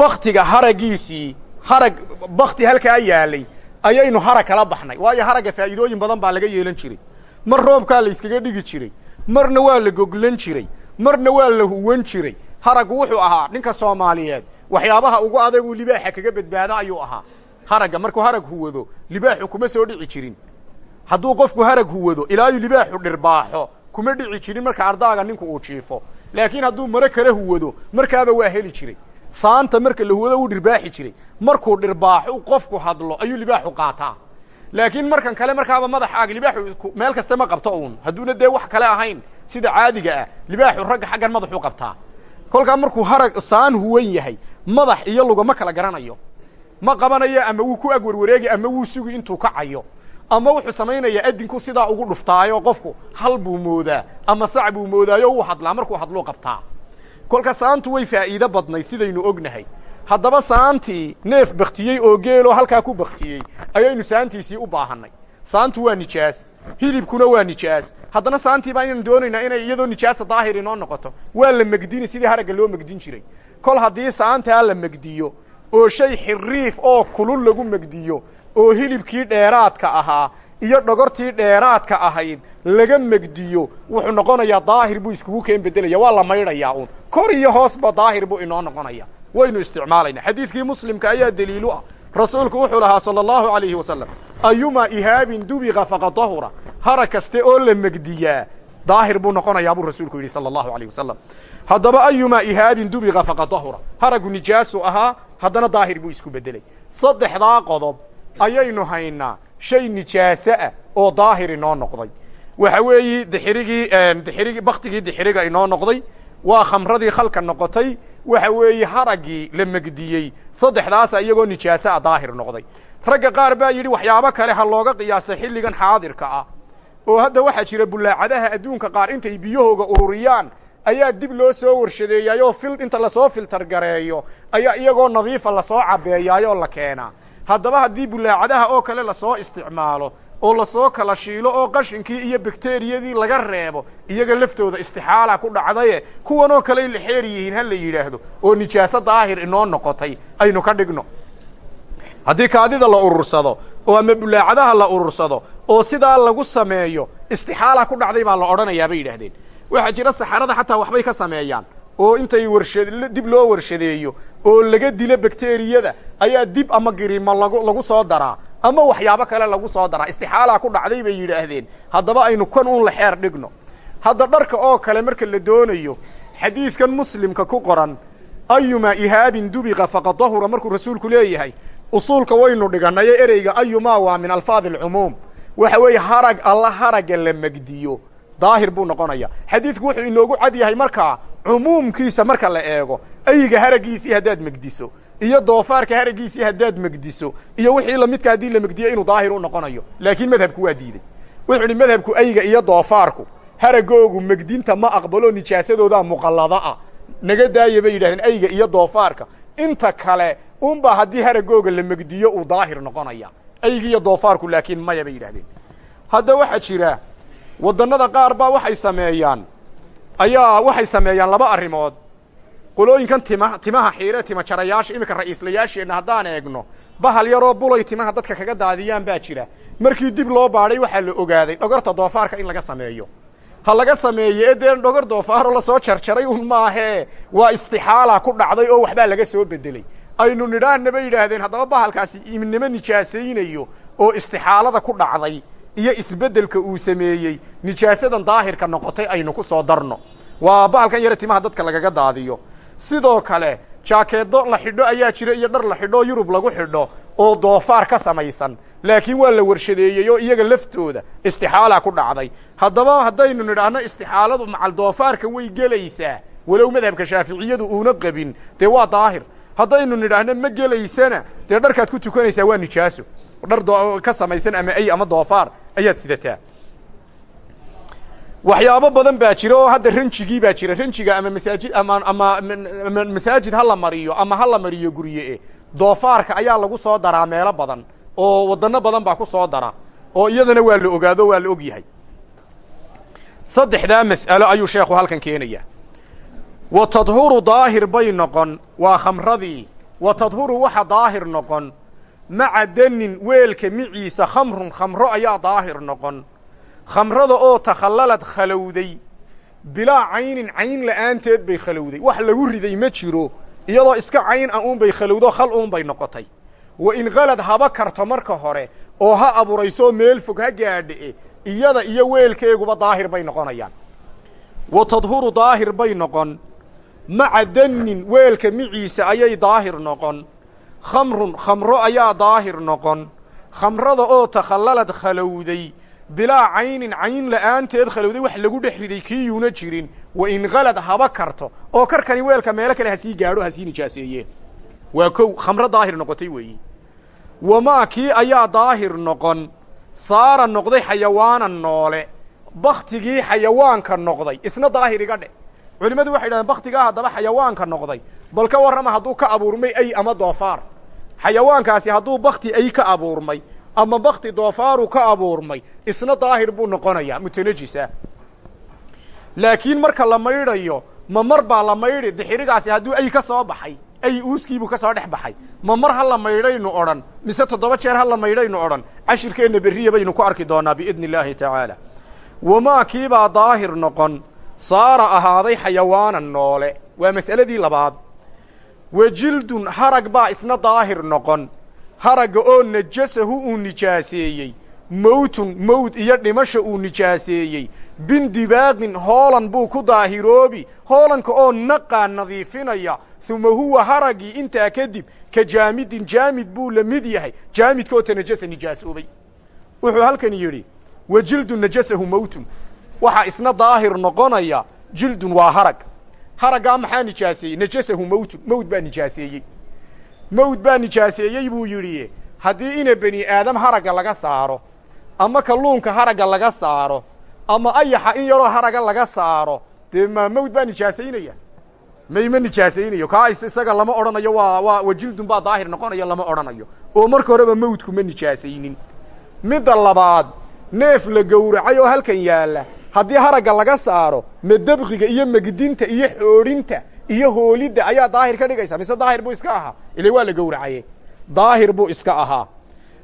baktiga haragiisii harag bakti halkaa yaalay ayaynu harag kala baxnay. Waayo haragga faa'iidooyin badan baa laga yeelan jiray mar roobkaa la yskaga dhigi jiray marna waa la goglan jiray marna waa la huwan jiray. Haraggu wuxuu ahaa ninka soomaaliyeed. Waxyaabaha ugu adagu libaaxa kaga badbaada ayuu ahaa. Haragga markuu harag huwado libaaxu kuma soo dhici jirin. Hadduu qofku harag huwado ilaayu libaaxu dhirbaaxo kuma dhici jirin marka ardaaga ninku uu jiifo. Laakiin hadduu maro kala huwado markaaba waa heli jiray. Saanta marka la huwado wuu dhirbaaxi jiray. Markuu dhirbaaxo qofku hadlo ayuu libaaxu qaataa laakiin markan kale markaaba madaxaaga libaaxu meel kaste ma qabto uun. Hadduuna dee wax kale ahayn sida caadiga ah libaaxu ragga xaggan madaxuu qabtaa. Kolkaa markuu harag saan huwan yahay madax iyo luga ma kala garanayo. Ma qabanayo ama wuu ku ag warwareegi ama wuu sugi intuu kacayo. Ama wuxuu samaynayaa adinku sidaa ugu dhuftaayo qofku hal buu moodaa ama sac buu moodaayo wuu hadlaa markuu hadluu qabtaa. Kolka saantu way faa'iido badnayd sidaynu ognahay haddaba saantii neef baktiyey oo geeloo halkaa ku baktiyey ayaynu saantiisii u baahannay. Saantu waa nijaas hilibkuna waa nijaas. Haddana saantii baa inaynu doonaynaa inay iyadoo nijaasa daahir inoo noqoto. Waa la megdini sidii haragga loo megdin jiray. Kol haddii saantaa la megdiyo oo shay xiriif oo kulul lagu megdiyo oo hilibkii dheeraadka ahaa iyo dhogortii dheeraadka ahayd laga megdiyo wuxuu noqonayaa daahir buu iskugu keen bedelaya waa la maydhayaa uun. Kor iyo hoosba daahir buu inoo noqonaya waynu isticmaalayna. Xadiidkii muslimka ayaa daliilu ah. Rasuulku wuxuu lahaa sala allahu calayhi wasalam ayumaa ihaabin dubiqa faqad dahura. Hara kaste oo la megdiyaa daahir buu noqonayaa buu rasuulku yidhi sala allahu alayh wasalam haddaba ayumaa ihaabin dubiqa faqad dahura. Haragu nijaasu ahaa haddana daahir buu isku bedelay. Saddexdaa qodob ayaynu haynaa shay nijaaso ah oo daahir inoo noqday. Waxa weeyi dixirigii dixirigii baktigii dixiriga inoo noqday waa khamradii khalka noqotay. Waxa weeye haraggii la megdiyey. Saddexdaasa iyagoo nijaaso a daahir noqday. Ragga qaar baa yidhi waxyaabo kale ha looga qiyaasta xilligan xaadirka ah. Oo hadda waxaa jira bullaacadaha adduunka qaar intay biyahooga ururiyaan ayaa dib loo soo warshadeeyaayoo fil inta la soo filtar gareeyo ayaa iyagoo nadiifa la soo cabeeyaayoo la keenaa haddaba haddii bullaacadaha oo kale la soo isticmaalo oo la soo kala shiilo oo qashinkii iyo bakteriyadii laga reebo iyaga laftooda istixaala ku dhacdaye kuwanoo kaley la xeer yihiin ha la yidhaahdo oo nijaaso daahir inoo noqotay aynu ka dhigno. Haddii kaadida la urursado oo ama bulaacadaha la urursado oo sidaa lagu sameeyo istixaala ku dhacday baa la odhanayaa bay yidhaahdeen. Waxaa jira saxarada xataa waxbay ka sameeyaan oo intay warshad dib loo warshadeeyo oo laga dilo bakteriyada ayaa dib ama girima lagu lagu soo daraa ama waxyaabo kale lagu soo daraa. Istixaalaa ku dhacday bay yidhaahdeen. Haddaba aynu kan un la xeer dhigno. Hadda dharka oo kale marka la doonayo xadiidkan muslimka ku qoran ayumaa ihaabin dubiqa faqad dahura markuu rasuulku leeyahay usuulka waynu dhiganayo ereyga ayumaa waa min alfaadi alcumuum. Waxa weeye harag alla haragga la megdiyo daahir buu noqonaya xadiidku wuxuu inoogu cad yahay markaa cumuumkiisa marka la eego ayiga haraggiisii haddaad megdiso iyo doofaarka haraggiisii haddaad megdiso iyo wixii lamidka haddii la megdiyo inuu daahir u noqonayo. Laakiin madhabku waa diiday. Wuxuu idhi madhabku ayiga iyo doofaarku haragoogu megdinta ma aqbalo nijaasadoodaa muqallada ah. Naga daaya bay yidhahdeen ayiga iyo doofaarka inta kale unba haddii haragooga la megdiyo uu daahir noqonaya. Ayiga iyo doofaarku laakiin maya bay yidhahdeen. Hadda waxaa jira waddannada qaar baa waxay sameeyaan ayaa waxay sameeyaan laba arrimood. Qolooyinkan tima timaha xiire tima jarayaasha iminka ra'iislayaasheenna haddaan eegno bahal yaroo bulay timaha dadka kaga daadiyaan baa jira. Markii dib loo baadhay waxaa la ogaaday dhogorta doofaarka in laga sameeyo. Ha laga sameeye dee dhogor doofaaroo la soo jarjaray un maahee waa istixaala ku dhacday oo waxbaa laga soo bedelay aynu nidhaahna bay yidhaahdeen haddaba bahalkaasi iminimo nijaasaynayo oo istixaalada ku dhacday iyo isbeddelka uu sameeyey nijaasadan daahirka noqotay aynu ku soo darno. Waa bahalkan yare timaha dadka lagaga daadiyo. Sidoo kale jaakeedo la xidho ayaa jira iyo dhar la xidho yurub lagu xidho oo doofaar ka samaysan. Laakiin waa la warshadeeyey oo iyaga laftooda istixaala ku dhacday. Haddaba haddaynu nidhaahno istixaaladu macal doofaarka way gelaysaa. Walow madhabka shaaficiyadu uuna qabin. Dee waa daahir. Haddaynu nidhaahno ma gelaysana dee dharkaad ku tukanaysaa waa nijaaso dhar ka samaysan ama ay ama doofaar ayaad sidataa. Waxyaabo badan baa jira oo hadda ranjigii baa jira. Ranjiga ama masaajid ama ama masaajid ha la mariyo ama ha la mariyo gurye doofaarka ayaa lagu soo daraa meelo badan oo wadano badan baa ku soo dara oo iyadana waa la ogaado waa la og yahay. Saddexdaa mas'alo ayuu sheekhu halkan keenaya. Wa tadhuru daahir bay noqon waa khamradii. Wa tadhuru waxa daahir noqon maca weelka miciisa khamrun khamro ayaa daahir noqon. Khamrada oo takhallalad khalowday bilaa caynin cayn la'aanteed bay khalowday wax lagu riday ma jiro. Iyadoo iska cayn ah uun bay khalowdo khal uun bay noqotay. Wa in khalad haba karto marka hore oo ha abuuraysoo meel fog ha gaadhe iyada iyo weelkeeguba daahir bay noqonayaan. Wa tadhuru daahir bay noqon. Maca danin weelka miciisa ayay daahir noqon khamrun khamro ayaa daahir noqon. Khamrada oo takhallalad khalowday bilaa caynin cayn la'aanteed khalowday wax lagu dhex riday kii yuuna jirin. Wa in halad haba karto oo karkani weelka meelo kale ha sii gaadho ha sii nijaaseeye. Waa kow khamro daahir noqotay weeyi. Wamaa kii ayaa daahir noqon. Saara noqday xayawaanan noole baktigii xayawaanka noqday isna daahir iga dhe culimmadu waxay yidhahdeen baktigaa haddaba xayawaanka noqday. Bal ka warrama hadduu ka abuurmay ay ama doofaar xayawaankaasi hadduu bakti ay ka abuurmay ama bakti doofaaru ka abuurmay isna daahir buu noqonayaa mutanajisa laakiin marka la maydhayo ma mar baa la maydhi dixirigaasi hadduu ay ka soo baxay ay uuskiibuu ka soo dhex baxay. Ma mar ha la maydhaynu odhan mise toddoba jeer ha la maydhaynu odhan cashirkeenna berriya baynu ku arki doonaa biidni illaahi tacaala wamaa kiibaa daahir noqon saara ahaaday xayawaanan noole. Waa mas'aladii labaad wa jildun harag baa isna daahir noqon. Haragga oo najasahu uu nijaaseeyey. Mowtun mowd iyo dhimasha uu nijaaseeyey. Bindibaaqin hoolan buu ku daahiroobi. Hoolanka oo naqaa nadiifinaya. Uma huwa haraggii intaa kadib ka jaamidin jaamid buu la mid yahay. Jaamidka oo tanajasa nijaasoobay. Wuxuu halkan yidhi wa jildun najasahu mowtun waxaa isna daahir noqonaya jildun waa harag haraggaa maxaa nijaaseeyey? Najasahu mowtun mowd baa nijaaseeyey. Mowd baa nijaaseeyey buu yidhi haddii ina beni aadam haragga laga saaro ama kalluunka haragga laga saaro ama ayaxa in yaroo haragga laga saaro dee ma mawd baa nijaasaynaya mayma nijaasaynayo kaa isaga lama odhanayo waa waa wajildun baa daahir noqonayo lama odhanayo. Oo marka horeba mawdku ma nijaasaynin midda labaad neef la gowracay oo halkan yaalla haddii haragga laga saaro madabqiga iyo megdinta iyo xoodhinta iyo hoolidda ayaa daahir ka dhigaysa. Mise daahir buu iska ahaa? Ile waa la gowracaye daahir buu iska ahaa.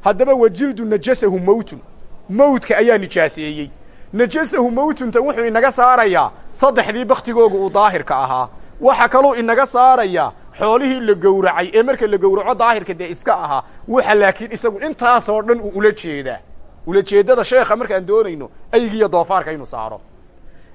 Haddaba wajildu najasahu mowtun mawdka ayaa nijaaseeyey. Najasahu mawtuntan wuxuu inaga saarayaa saddexdii baktigooga uu daahirka ahaa. Waxa kaluu inaga saarayaa xoolihii la gowracay ee marka la gowraco daahirka dee iska ahaa. Waxa laakiin isagu intaasoo dhan uu ula jeedaa ulajeeddada sheekha markaan doonayno aygiiyo doofaarka inuu saaro.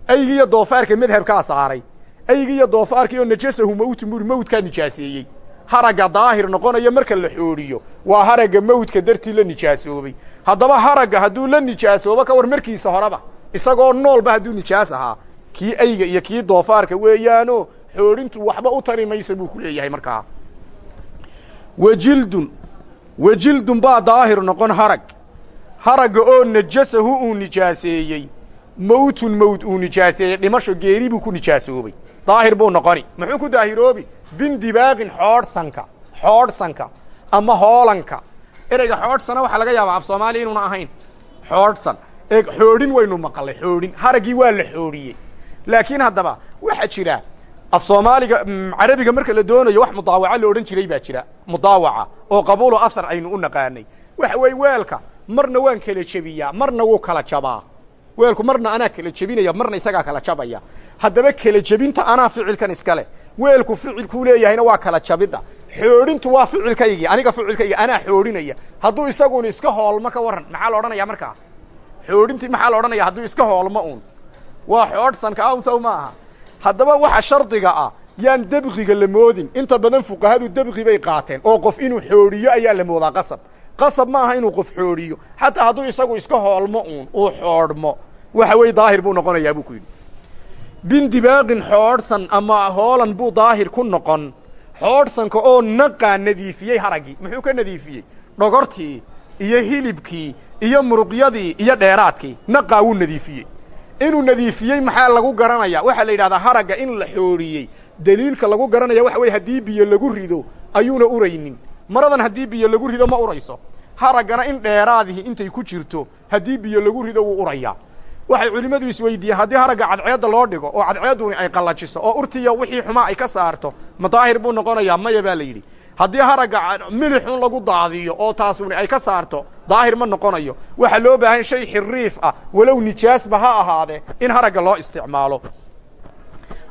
Aygiiyo doofaarka madhabkaa saaray. Aygiiyo doofaarka oo najasahu mawtun buri mawdkaa nijaaseeyey. Haragga daahir noqonaya marka la xoodhiyo waa haragga mawdka dartii la nijaasoobay haddaba haragga hadduu la nijaasoobo ka war markiisa horeba isagoo noolba hadduu nijaas ahaa kii ayga iyo kii doofaarka weeyaano xoodhintu waxba u tari mayso buu ku leeyahay markaa. Wajildun wajildun baa daahir noqon harag haragga oo najasahu uu nijaaseeyey. Mawtun mawd uu nijaaseeyey. Dhimasho geeri buu ku nijaasoobay. Daahir buu noqoni. Muxuu ku daahiroobi? Bindibaaqin xoodhsanka xoodhsanka ama hoolanka. Ereyga xoodhsana waxaa laga yaabaa af soomaaliya inuuna ahayn. Xoodhsan eeg xoodhin waynu maqalay. Xoodhin. Haraggii waa la xoodhiyey laakiin haddaba waxaa jira af soomaaliga carabiga marka la doonayo wax mudaawaca la odhan jiray baa jira. Mudaawaca oo qabuulo ahar aynu u naqaanay. Waxa weeye weelka marna waan kala jebiyaa marna wuu kala jabaa. Weelku marna anaa kala jebinaya marna isagaa kala jabaya. Haddaba kala jebinta anaa ficilkan iskale weelku ficilkuu leeyahayna waa kala jabidda xoodhintu waa ficilkaygii aniga ficilkayga anaa xoodhinaya. Hadduu isaguna iska hoolmo ka warran maxaa la odhanaya markaa xoodhintii maxaa la odhanaya hadduu iska hoolmo uun. Waa xoodhsanka awsaw ma aha. Haddaba waxa shardiga ah yaan debqiga la moodin. Inta badan fuqahadu debqi bay qaateen oo qof inuu xoodhiyo ayaa la moodaa qasab qasab ma aha inuu qof xoodhiyo xataa hadduu isagu iska hoolmo uun uu xoodhmo waxa weeye daahir buu noqonayaa buu ku yidhi. Bindibaaqin xoodhsan ama hoolan buu daahir ku noqon. Xoodhsanka oo naqaa nadiifiyey haraggii muxuu ka nadiifiyey? Dhogortii iyo hilibkii iyo muruqyadii iyo dheeraadkii naqaa wuu nadiifiyey. Inuu nadiifiyey maxaa lagu garanaya waxaa la yidhahdaa haragga in la xoodhiyey daliilka lagu garanaya waxa weye haddii biyo lagu rido ayuuna uraynin maradan haddii biyo lagu rido ma urayso. Haraggana in dheeraadihi intay ku jirto haddii biyo lagu rido wuu urayaa. Waxay culimmadu isweydiiyeen haddii haragga cadceedda loo dhigo oo cadceedduni ay qallajiso oo urtiya wixii xumaa ay ka saarto ma daahir buu noqonayaa maya baa la yidhi. Haddii haragga milixun lagu daadiyo oo taasuni ay ka saarto daahir ma noqonayo. Waxaa loo baahan shay xiriif ah walow nijaasba ha ahaadee in haragga loo isticmaalo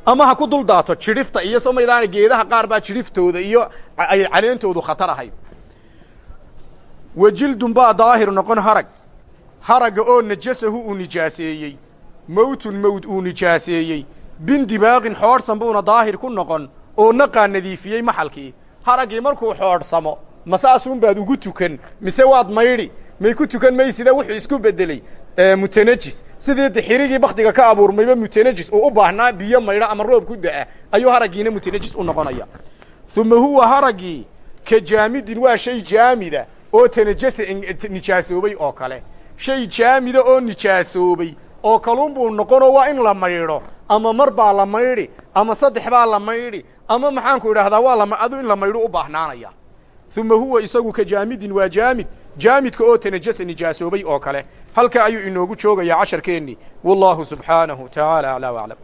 ama ha ku dul daato jidhifta iyo soo maydaana geedaha qaar baa jidhiftooda iyo ay caleentoodu khatar ahayd. Wajildun baa daahir noqon harag. Haragga oo najasahu uu nijaaseeyey. Mowtun mawd uu nijaaseeyey. Bindibaaqin xoodhsan buuna daahir ku noqon oo naqaa nadiifiyey maxalkii. Haraggii markuu xoodhsamo ma saasunbaad ugu tukan mise waad maydhi may ku tukan maysida wuxuu isku bedeley mutanajis. Sidii dixirigii baktiga ka abuurmayba mutanajis uu u baahnaa biyo maydha ama roob ku da'a ayuu haraggiina mutanajis u noqonaya. Uma huwa haraggii ka jaamidin waa shay jaamida oo tanajasa nijaasoobay oo kale. Shay jaamida oo nijaasoobay oo kaluun buu noqonoo waa in la maydho ama mar baa la maydhi ama saddex baa la maydhi ama maxaanku idhaahdaa waa la adu in la maydho u baahnaanaya. Uma huwa isagu ka jaamidin waa jaamid jaamidka oo tanajasa nijaasoobay oo kale halka ayuu inoogu joogayaa casharkeennii wallahu subxaanahu tacaala aclaa waclam